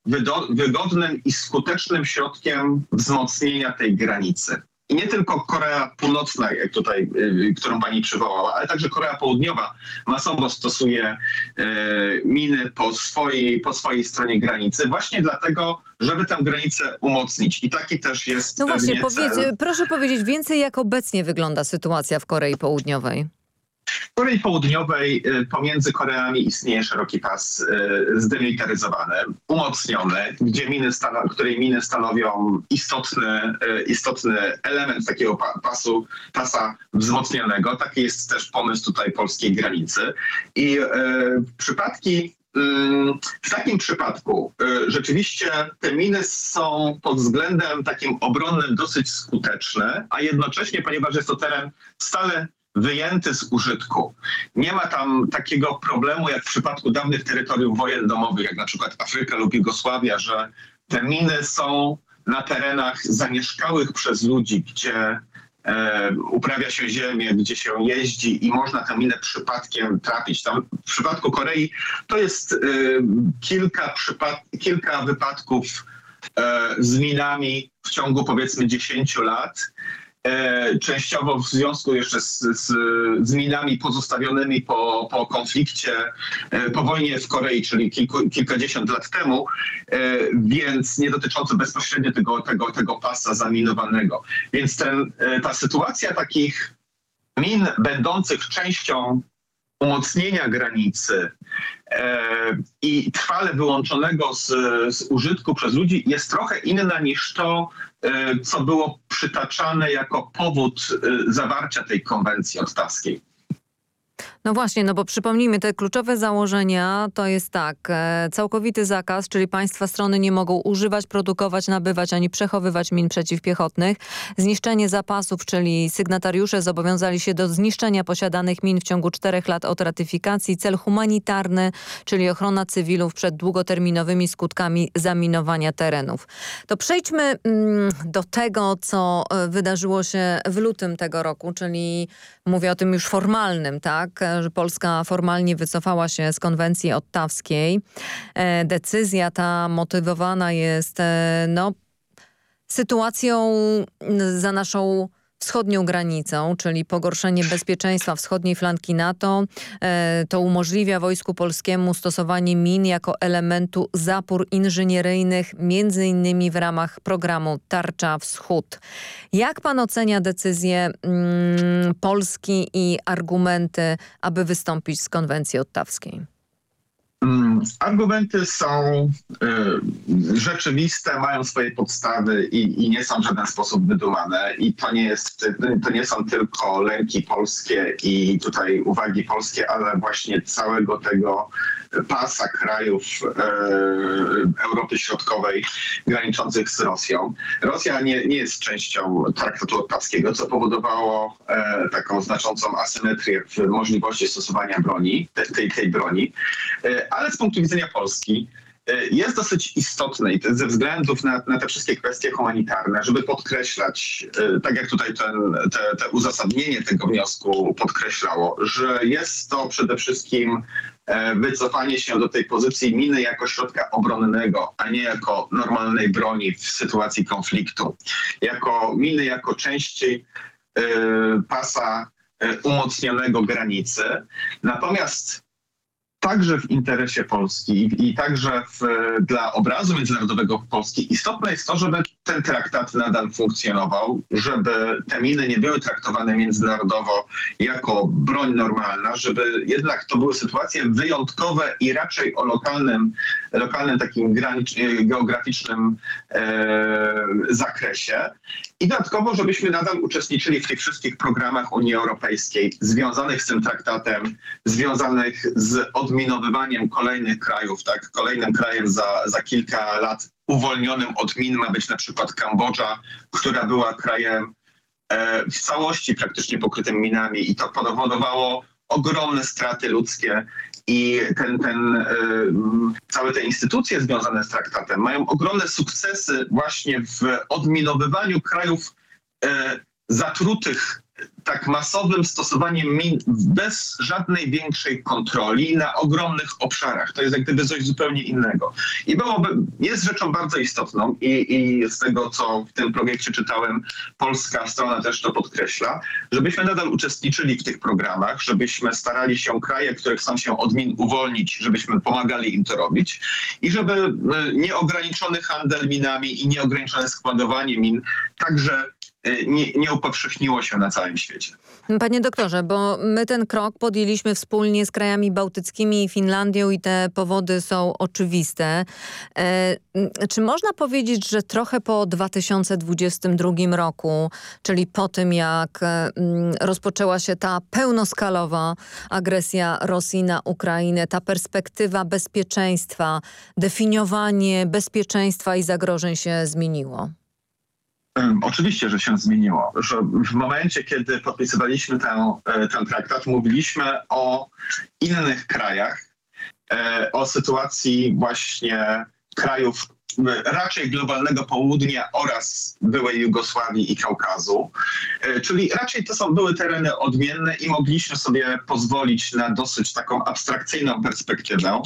wygodnym i skutecznym środkiem wzmocnienia tej granicy. I nie tylko Korea Północna, jak tutaj, y, którą pani przywołała, ale także Korea Południowa masowo stosuje y, miny po swojej, po swojej stronie granicy, właśnie dlatego, żeby tę granicę umocnić. I taki też jest No właśnie, powiedz, proszę powiedzieć więcej, jak obecnie wygląda sytuacja w Korei Południowej. W Korei Południowej y, pomiędzy Koreami istnieje szeroki pas y, zdemilitaryzowany, umocniony, gdzie miny której miny stanowią istotny, y, istotny element takiego pa- pasu, pasa wzmocnionego. Taki jest też pomysł tutaj polskiej granicy. I przypadki W takim przypadku rzeczywiście te miny są pod względem takim obronnym dosyć skuteczne, a jednocześnie, ponieważ jest to teren stale wyjęty z użytku. Nie ma tam takiego problemu jak w przypadku dawnych terytoriów wojen domowych, jak na przykład Afryka lub Jugosławia, że te miny są na terenach zamieszkałych przez ludzi, gdzie e, uprawia się ziemię, gdzie się jeździ i można tę minę przypadkiem trafić. Tam w przypadku Korei to jest e, kilka, kilka wypadków e, z minami w ciągu powiedzmy 10 lat. E, częściowo w związku jeszcze z, z, z minami pozostawionymi po, po konflikcie, e, po wojnie w Korei, czyli kilku, kilkadziesiąt lat temu, e, więc nie dotyczące bezpośrednio tego, tego, tego pasa zaminowanego. Więc ten, ta sytuacja takich min będących częścią umocnienia granicy e, i trwale wyłączonego z, z użytku przez ludzi jest trochę inna niż to, co było przytaczane jako powód e, zawarcia tej konwencji ottawskiej. No właśnie, no bo przypomnijmy, te kluczowe założenia to jest tak, e, całkowity zakaz, czyli państwa strony nie mogą używać, produkować, nabywać ani przechowywać min przeciwpiechotnych, zniszczenie zapasów, czyli sygnatariusze zobowiązali się do zniszczenia posiadanych min w ciągu czterech lat od ratyfikacji, cel humanitarny, czyli ochrona cywilów przed długoterminowymi skutkami zaminowania terenów. To przejdźmy mm, do tego, co e, wydarzyło się w lutym tego roku, czyli mówię o tym już formalnym, tak, że Polska formalnie wycofała się z konwencji ottawskiej. E, decyzja ta motywowana jest e, no, sytuacją za naszą wschodnią granicą, czyli pogorszenie bezpieczeństwa wschodniej flanki NATO. E, to umożliwia Wojsku Polskiemu stosowanie min jako elementu zapór inżynieryjnych, między innymi w ramach programu Tarcza Wschód. Jak pan ocenia decyzję mm, Polski i argumenty, aby wystąpić z konwencji ottawskiej? Mm, Argumenty są y, rzeczywiste, mają swoje podstawy i, i nie są w żaden sposób wydumane. I to nie, jest, to nie są tylko lęki polskie i tutaj uwagi polskie, ale właśnie całego tego pasa krajów e, Europy Środkowej graniczących z Rosją. Rosja nie, nie jest częścią traktatu ottawskiego, co powodowało e, taką znaczącą asymetrię w możliwości stosowania broni, te, tej, tej broni. E, ale z punktu widzenia Polski jest dosyć istotne i ze względów na, na, te wszystkie kwestie humanitarne, żeby podkreślać, tak jak tutaj ten, te, te uzasadnienie tego wniosku podkreślało, że jest to przede wszystkim wycofanie się do tej pozycji miny jako środka obronnego, a nie jako normalnej broni w sytuacji konfliktu. Jako miny, jako części pasa umocnionego granicy. Natomiast także w interesie Polski i, i także w, dla obrazu międzynarodowego Polski istotne jest to, żeby ten traktat nadal funkcjonował, żeby te miny nie były traktowane międzynarodowo jako broń normalna, żeby jednak to były sytuacje wyjątkowe i raczej o lokalnym, lokalnym takim geograficznym e, zakresie. I dodatkowo, żebyśmy nadal uczestniczyli w tych wszystkich programach Unii Europejskiej związanych z tym traktatem, związanych z odminowywaniem kolejnych krajów. Tak? Kolejnym krajem za, za kilka lat uwolnionym od min ma być na przykład Kambodża, która była krajem e, w całości praktycznie pokrytym minami i to powodowało ogromne straty ludzkie i ten, ten, y, całe te instytucje związane z traktatem mają ogromne sukcesy właśnie w odminowywaniu krajów y, zatrutych tak masowym stosowaniem min bez żadnej większej kontroli na ogromnych obszarach. To jest jak gdyby coś zupełnie innego. I byłoby, jest rzeczą bardzo istotną i, i z tego, co w tym projekcie czytałem, polska strona też to podkreśla, żebyśmy nadal uczestniczyli w tych programach, żebyśmy starali się kraje, które chcą się od min uwolnić, żebyśmy pomagali im to robić i żeby e, nieograniczony handel minami i nieograniczone składowanie min także Y, nie, nie upowszechniło się na całym świecie. Panie doktorze, bo my ten krok podjęliśmy wspólnie z krajami bałtyckimi i Finlandią i te powody są oczywiste. E, czy można powiedzieć, że trochę po 2022 roku, czyli po tym jak e, rozpoczęła się ta pełnoskalowa agresja Rosji na Ukrainę, ta perspektywa bezpieczeństwa, definiowanie bezpieczeństwa i zagrożeń się zmieniło? Oczywiście, że się zmieniło. Że w momencie, kiedy podpisywaliśmy ten, ten traktat, mówiliśmy o innych krajach, e, o sytuacji właśnie krajów raczej globalnego południa oraz byłej Jugosławii i Kaukazu. E, czyli raczej to są, były tereny odmienne i mogliśmy sobie pozwolić na dosyć taką abstrakcyjną perspektywę.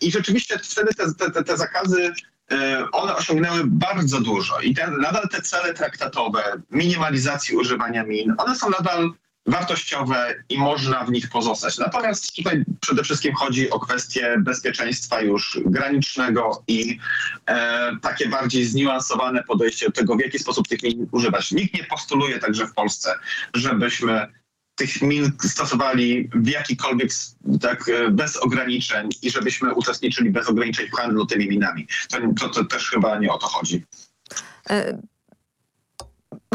I rzeczywiście wtedy te, te, te zakazy E, one osiągnęły bardzo dużo i nadal te cele traktatowe minimalizacji używania min, one są nadal wartościowe i można w nich pozostać. Natomiast tutaj przede wszystkim chodzi o kwestię bezpieczeństwa już granicznego i e, takie bardziej zniuansowane podejście do tego, w jaki sposób tych min używać. Nikt nie postuluje także w Polsce, żebyśmy tych min stosowali w jakikolwiek, tak, e, bez ograniczeń i żebyśmy uczestniczyli bez ograniczeń w handlu tymi minami. To, to, to też chyba nie o to chodzi. E,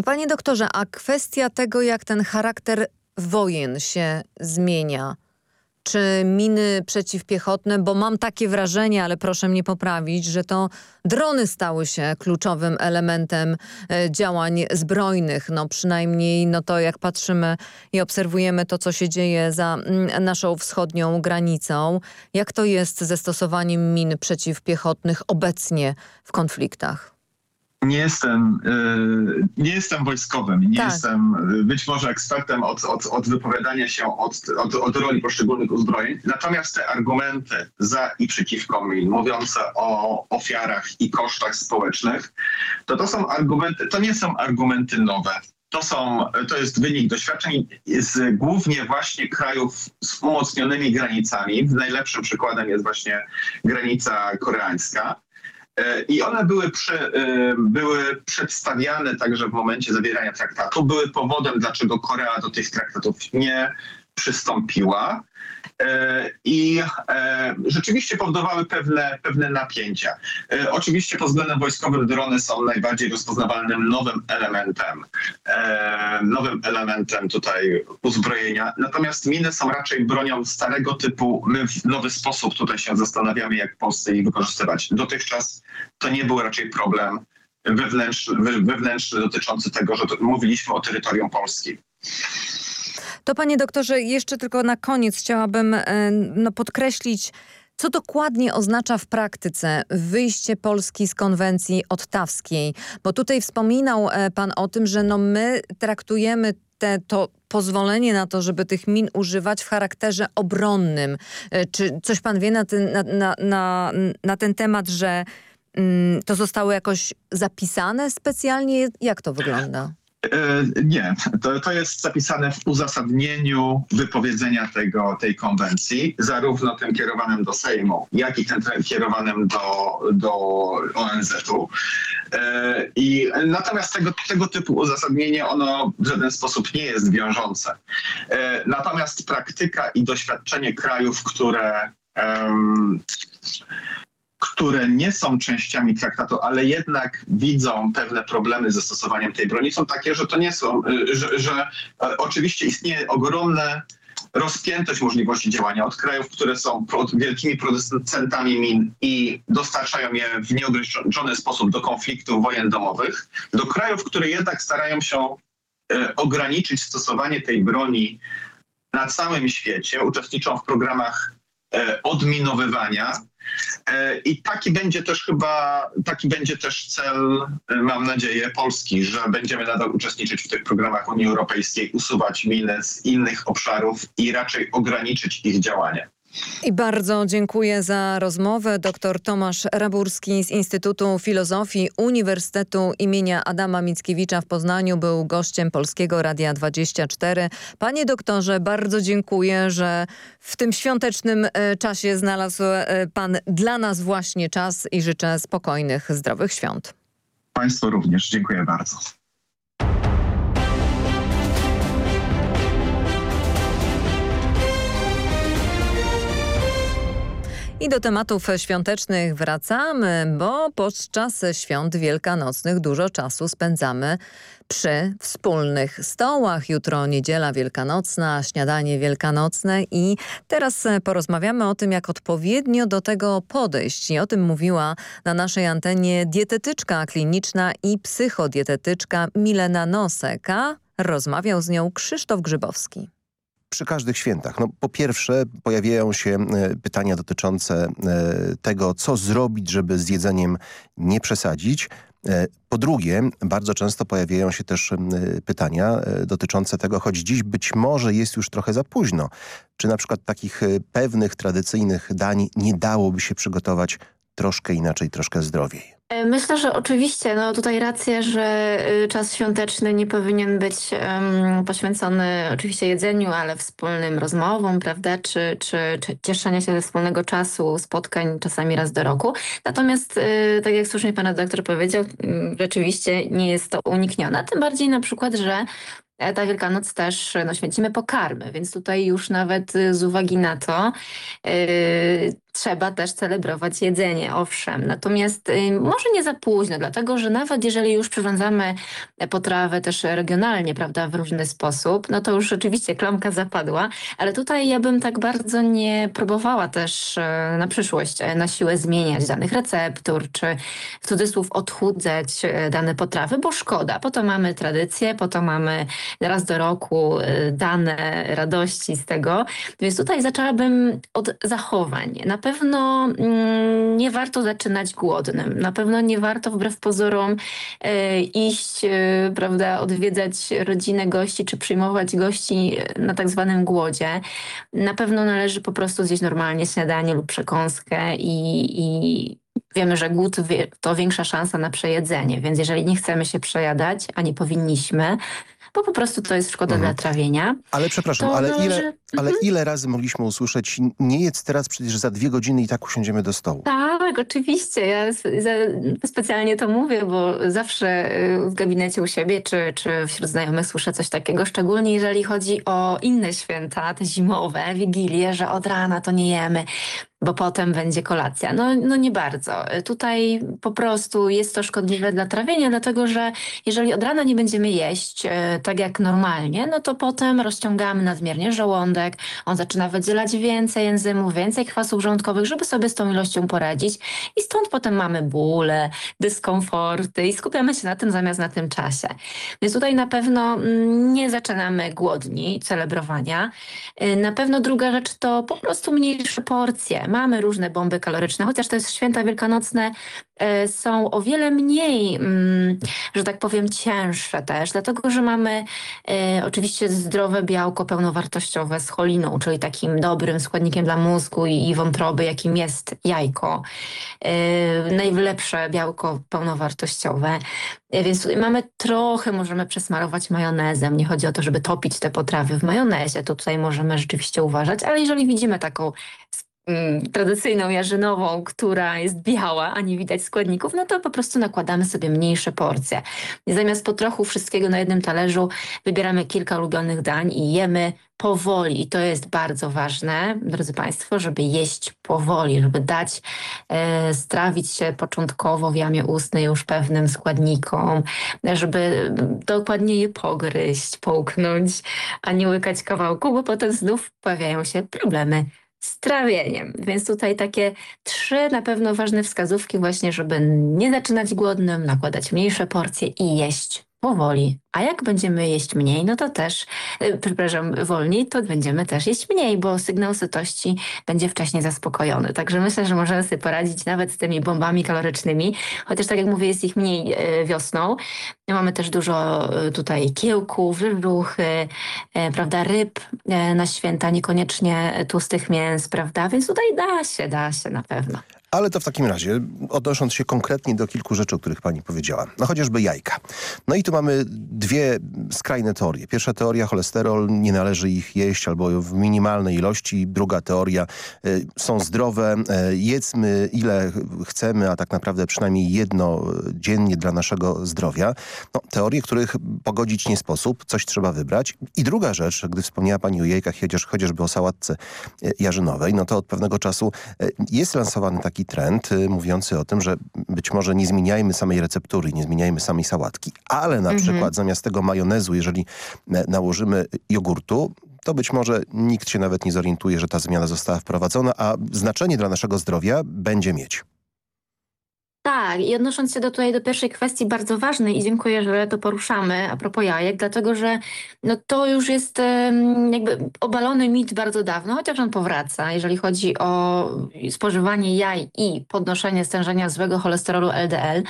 panie doktorze, a kwestia tego, jak ten charakter wojen się zmienia, czy miny przeciwpiechotne, bo mam takie wrażenie, ale proszę mnie poprawić, że to drony stały się kluczowym elementem e, działań zbrojnych. No przynajmniej no to jak patrzymy i obserwujemy to, co się dzieje za mm, naszą wschodnią granicą, jak to jest ze stosowaniem min przeciwpiechotnych obecnie w konfliktach? Nie jestem, y, nie jestem wojskowym, nie tak. jestem y, być może ekspertem od, od, od wypowiadania się od, od, od, roli poszczególnych uzbrojeń. Natomiast te argumenty za i przeciwko mi, mówiące o ofiarach i kosztach społecznych, to to są argumenty, to nie są argumenty nowe. To, są, to jest wynik doświadczeń z głównie właśnie krajów z umocnionymi granicami. Najlepszym przykładem jest właśnie granica koreańska E, I one były, e, były przedstawiane także w momencie zawierania traktatu. Były powodem, dlaczego Korea do tych traktatów nie przystąpiła. E, I e, rzeczywiście powodowały pewne, pewne napięcia. E, oczywiście pod względem wojskowym drony są najbardziej rozpoznawalnym nowym elementem, nowym elementem tutaj uzbrojenia. Natomiast miny są raczej bronią starego typu. My w nowy sposób tutaj się zastanawiamy, jak w Polsce je wykorzystywać. Dotychczas to nie był raczej problem wewnętrzny, wewnętrzny dotyczący tego, że mówiliśmy o terytorium Polski. To panie doktorze, jeszcze tylko na koniec chciałabym e, no, podkreślić, co dokładnie oznacza w praktyce wyjście Polski z konwencji ottawskiej? Bo tutaj wspominał e, pan o tym, że no my traktujemy te, to pozwolenie na to, żeby tych min używać w charakterze obronnym. E, czy coś pan wie na ten, na, na, na, na ten temat, że mm, to zostało jakoś zapisane specjalnie? Jak to wygląda? E, nie, to, to jest zapisane w uzasadnieniu wypowiedzenia tego, tej konwencji, zarówno tym kierowanym do Sejmu, jak i tym kierowanym do, do ONZ-u. E, I natomiast tego, tego typu uzasadnienie ono w żaden sposób nie jest wiążące. E, natomiast praktyka i doświadczenie krajów, które um, które nie są częściami traktatu, ale jednak widzą pewne problemy ze stosowaniem tej broni, są takie, że to nie są, y, że, że e, oczywiście istnieje ogromne rozpiętość możliwości działania od krajów, które są wielkimi producentami min i dostarczają je w nieograniczony sposób do konfliktów wojen domowych, do krajów, które jednak starają się e, ograniczyć stosowanie tej broni na całym świecie, uczestniczą w programach e, odminowywania, I taki będzie też chyba, taki będzie też cel, e, mam nadzieję, Polski, że będziemy nadal uczestniczyć w tych programach Unii Europejskiej, usuwać miny z innych obszarów i raczej ograniczyć ich działanie. I bardzo dziękuję za rozmowę. Dr Tomasz Raburski z Instytutu Filozofii Uniwersytetu imienia Adama Mickiewicza w Poznaniu był gościem Polskiego Radia 24. Panie doktorze, bardzo dziękuję, że w tym świątecznym e, czasie znalazł e, pan dla nas właśnie czas i życzę spokojnych, zdrowych świąt. Państwu również. Dziękuję bardzo. I do tematów świątecznych wracamy, bo podczas świąt wielkanocnych dużo czasu spędzamy przy wspólnych stołach. Jutro niedziela wielkanocna, śniadanie wielkanocne i teraz porozmawiamy o tym, jak odpowiednio do tego podejść. I o tym mówiła na naszej antenie dietetyczka kliniczna i psychodietetyczka Milena Noseka. Rozmawiał z nią Krzysztof Grzybowski przy każdych świętach. No, po pierwsze pojawiają się e, pytania dotyczące e, tego, co zrobić, żeby z jedzeniem nie przesadzić. E, po drugie, bardzo często pojawiają się też pytania dotyczące tego, choć dziś być może jest już trochę za późno, czy na przykład takich pewnych, tradycyjnych dań nie dałoby się przygotować troszkę inaczej, troszkę zdrowiej. E, myślę, że oczywiście, no tutaj racja, że y, czas świąteczny nie powinien być um, poświęcony oczywiście jedzeniu, ale wspólnym rozmowom, prawda, czy, czy, czy cieszenia się ze wspólnego czasu, spotkań czasami raz do roku. Natomiast, y, tak jak słusznie pan doktor powiedział, y, rzeczywiście nie jest to uniknione, tym bardziej na przykład, że e, ta Wielkanoc też no, święcimy pokarmy, więc tutaj już nawet z uwagi na to yy, trzeba też celebrować jedzenie, owszem. Natomiast y, może nie za późno, dlatego że nawet jeżeli już przyrządzamy potrawę też regionalnie, prawda, w różny sposób, no to już rzeczywiście klamka zapadła, ale tutaj ja bym tak bardzo nie próbowała też e, na przyszłość e, na siłę zmieniać danych receptur, czy w cudzysłów odchudzać e, dane potrawy, bo szkoda. Po to mamy tradycję, po to mamy raz do roku dane radości z tego, więc tutaj zaczęłabym od zachowań. Na pewno mm, nie warto zaczynać głodnym. Na pewno nie warto wbrew pozorom e, iść, e, prawda, odwiedzać rodzinę gości czy przyjmować gości na tak zwanym głodzie. Na pewno należy po prostu zjeść normalnie śniadanie lub przekąskę i, i wiemy, że głód to większa szansa na przejedzenie, więc jeżeli nie chcemy się przejadać, a nie powinniśmy, bo po prostu to jest szkoda Mhm. dla trawienia. Ale przepraszam, To ale, należy- ile, ale Mhm. ile razy mogliśmy usłyszeć, nie jedz teraz, przecież za dwie godziny i tak usiądziemy do stołu. Tak, oczywiście. Ja specjalnie to mówię, bo zawsze y, w gabinecie u siebie czy, czy wśród znajomych słyszę coś takiego, szczególnie jeżeli chodzi o inne święta, te zimowe, wigilie, że od rana to nie jemy, bo potem będzie kolacja. No, no nie bardzo. Tutaj po prostu jest to szkodliwe dla trawienia, dlatego że jeżeli od rana nie będziemy jeść y, tak jak normalnie, no to potem rozciągamy nadmiernie żołądek, on zaczyna wydzielać więcej enzymów, więcej kwasów żołądkowych, żeby sobie z tą ilością poradzić i stąd potem mamy bóle, dyskomforty i skupiamy się na tym zamiast na tym czasie. Więc tutaj na pewno mm, nie zaczynamy głodni celebrowania. Y, Na pewno druga rzecz to po prostu mniejsze porcje. Mamy różne bomby kaloryczne, chociaż to jest święta wielkanocne, e, są o wiele mniej, mm, że tak powiem, cięższe też, dlatego że mamy e, oczywiście zdrowe białko pełnowartościowe z choliną, czyli takim dobrym składnikiem dla mózgu i, wątroby, jakim jest jajko. E, najlepsze białko pełnowartościowe. Więc tutaj mamy trochę, możemy przesmarować majonezem. Nie chodzi o to, żeby topić te potrawy w majonezie. To tutaj możemy rzeczywiście uważać, ale jeżeli widzimy taką tradycyjną jarzynową, która jest biała, a nie widać składników, no to po prostu nakładamy sobie mniejsze porcje. I zamiast po trochu wszystkiego na jednym talerzu wybieramy kilka ulubionych dań i jemy powoli. I to jest bardzo ważne, drodzy Państwo, żeby jeść powoli, żeby dać e, strawić się początkowo w jamie ustnej już pewnym składnikom, żeby dokładnie je pogryźć, połknąć, a nie łykać kawałku, bo potem znów pojawiają się problemy z trawieniem. Więc tutaj takie trzy na pewno ważne wskazówki właśnie, żeby nie zaczynać głodnym, nakładać mniejsze porcje i jeść powoli. A jak będziemy jeść mniej, no to też, y, przepraszam, wolniej, to będziemy też jeść mniej, bo sygnał sytości będzie wcześniej zaspokojony. Także myślę, że możemy sobie poradzić nawet z tymi bombami kalorycznymi, chociaż tak jak mówię, jest ich mniej y, wiosną. Mamy też dużo y, tutaj kiełków, żuchy, e, prawda, ryb na święta, niekoniecznie tłustych mięs, prawda? Więc tutaj da się, da się na pewno. Ale to w takim razie, odnosząc się konkretnie do kilku rzeczy, o których pani powiedziała. No chociażby jajka. No i tu mamy dwie skrajne teorie. Pierwsza teoria, cholesterol, nie należy ich jeść albo w minimalnej ilości. Druga teoria, y, są zdrowe, y, jedzmy ile chcemy, a tak naprawdę przynajmniej jedno dziennie dla naszego zdrowia. No, teorie, których pogodzić nie sposób, coś trzeba wybrać. I druga rzecz, gdy wspomniała pani o jajkach, chociaż, chociażby o sałatce y, jarzynowej, no to od pewnego czasu y, jest lansowany taki trend y, mówiący o tym, że być może nie zmieniajmy samej receptury, nie zmieniajmy samej sałatki, ale na Mhm. przykład zamiast tego majonezu, jeżeli e, nałożymy jogurtu, to być może nikt się nawet nie zorientuje, że ta zmiana została wprowadzona, a znaczenie dla naszego zdrowia będzie mieć. Tak, i odnosząc się do tutaj do pierwszej kwestii bardzo ważnej i dziękuję, że to poruszamy a propos jajek, dlatego że no to już jest em, jakby obalony mit bardzo dawno, chociaż on powraca, jeżeli chodzi o spożywanie jaj i podnoszenie stężenia złego cholesterolu LDL.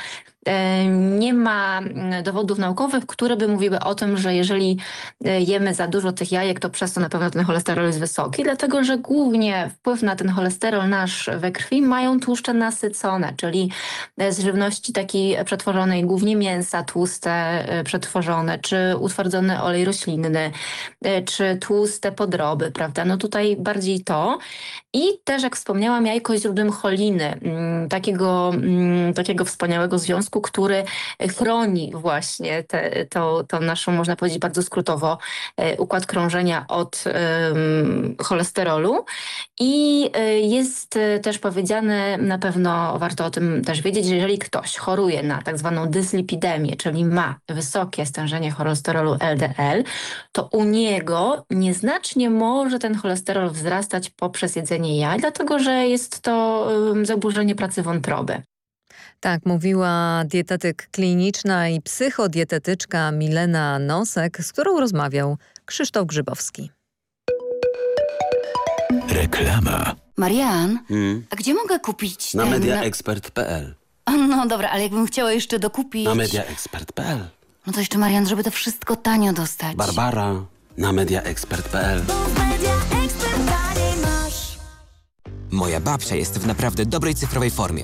E, Nie ma mm, dowodów naukowych, które by mówiły o tym, że jeżeli e, jemy za dużo tych jajek, to przez to na pewno ten cholesterol jest wysoki, dlatego że głównie wpływ na ten cholesterol nasz we krwi mają tłuszcze nasycone, czyli e, z żywności takiej przetworzonej, głównie mięsa tłuste, przetworzone, czy utwardzony olej roślinny, czy tłuste podroby, prawda? No tutaj bardziej to. I też, jak wspomniałam, jajko jest źródłem choliny, mm, takiego, mm, takiego wspaniałego związku, który chroni właśnie te, to, to naszą, można powiedzieć bardzo skrótowo, e, układ krążenia od em, cholesterolu. I e, jest e, też powiedziane, na pewno warto o tym też wiedzieć, że jeżeli ktoś choruje na tak zwaną dyslipidemię, czyli ma wysokie stężenie cholesterolu LDL, to u niego nieznacznie może ten cholesterol wzrastać poprzez jedzenie jaj, dlatego że jest to em, zaburzenie pracy wątroby. Tak mówiła dietetyk kliniczna i psychodietetyczka Milena Nosek, z którą rozmawiał Krzysztof Grzybowski. Reklama. Marian, Hmm. a gdzie mogę kupić Na ten... mediaexpert.pl No dobra, ale jakbym chciała jeszcze dokupić... Na mediaexpert.pl No to jeszcze Marian, żeby to wszystko tanio dostać. Barbara na mediaexpert.pl Moja babcia jest w naprawdę dobrej cyfrowej formie.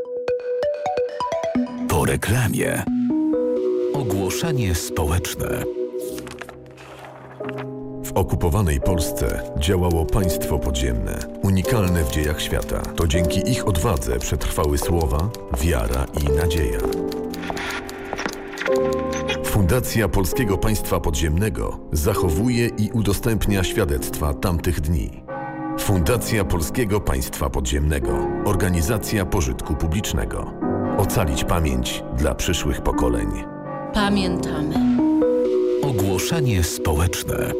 Reklamie. Ogłoszenie społeczne. W okupowanej Polsce działało państwo podziemne, unikalne w dziejach świata. To dzięki ich odwadze przetrwały słowa, wiara i nadzieja. Fundacja Polskiego Państwa Podziemnego zachowuje i udostępnia świadectwa tamtych dni. Fundacja Polskiego Państwa Podziemnego. Organizacja pożytku publicznego. Ocalić pamięć dla przyszłych pokoleń. Pamiętamy. Ogłoszenie społeczne.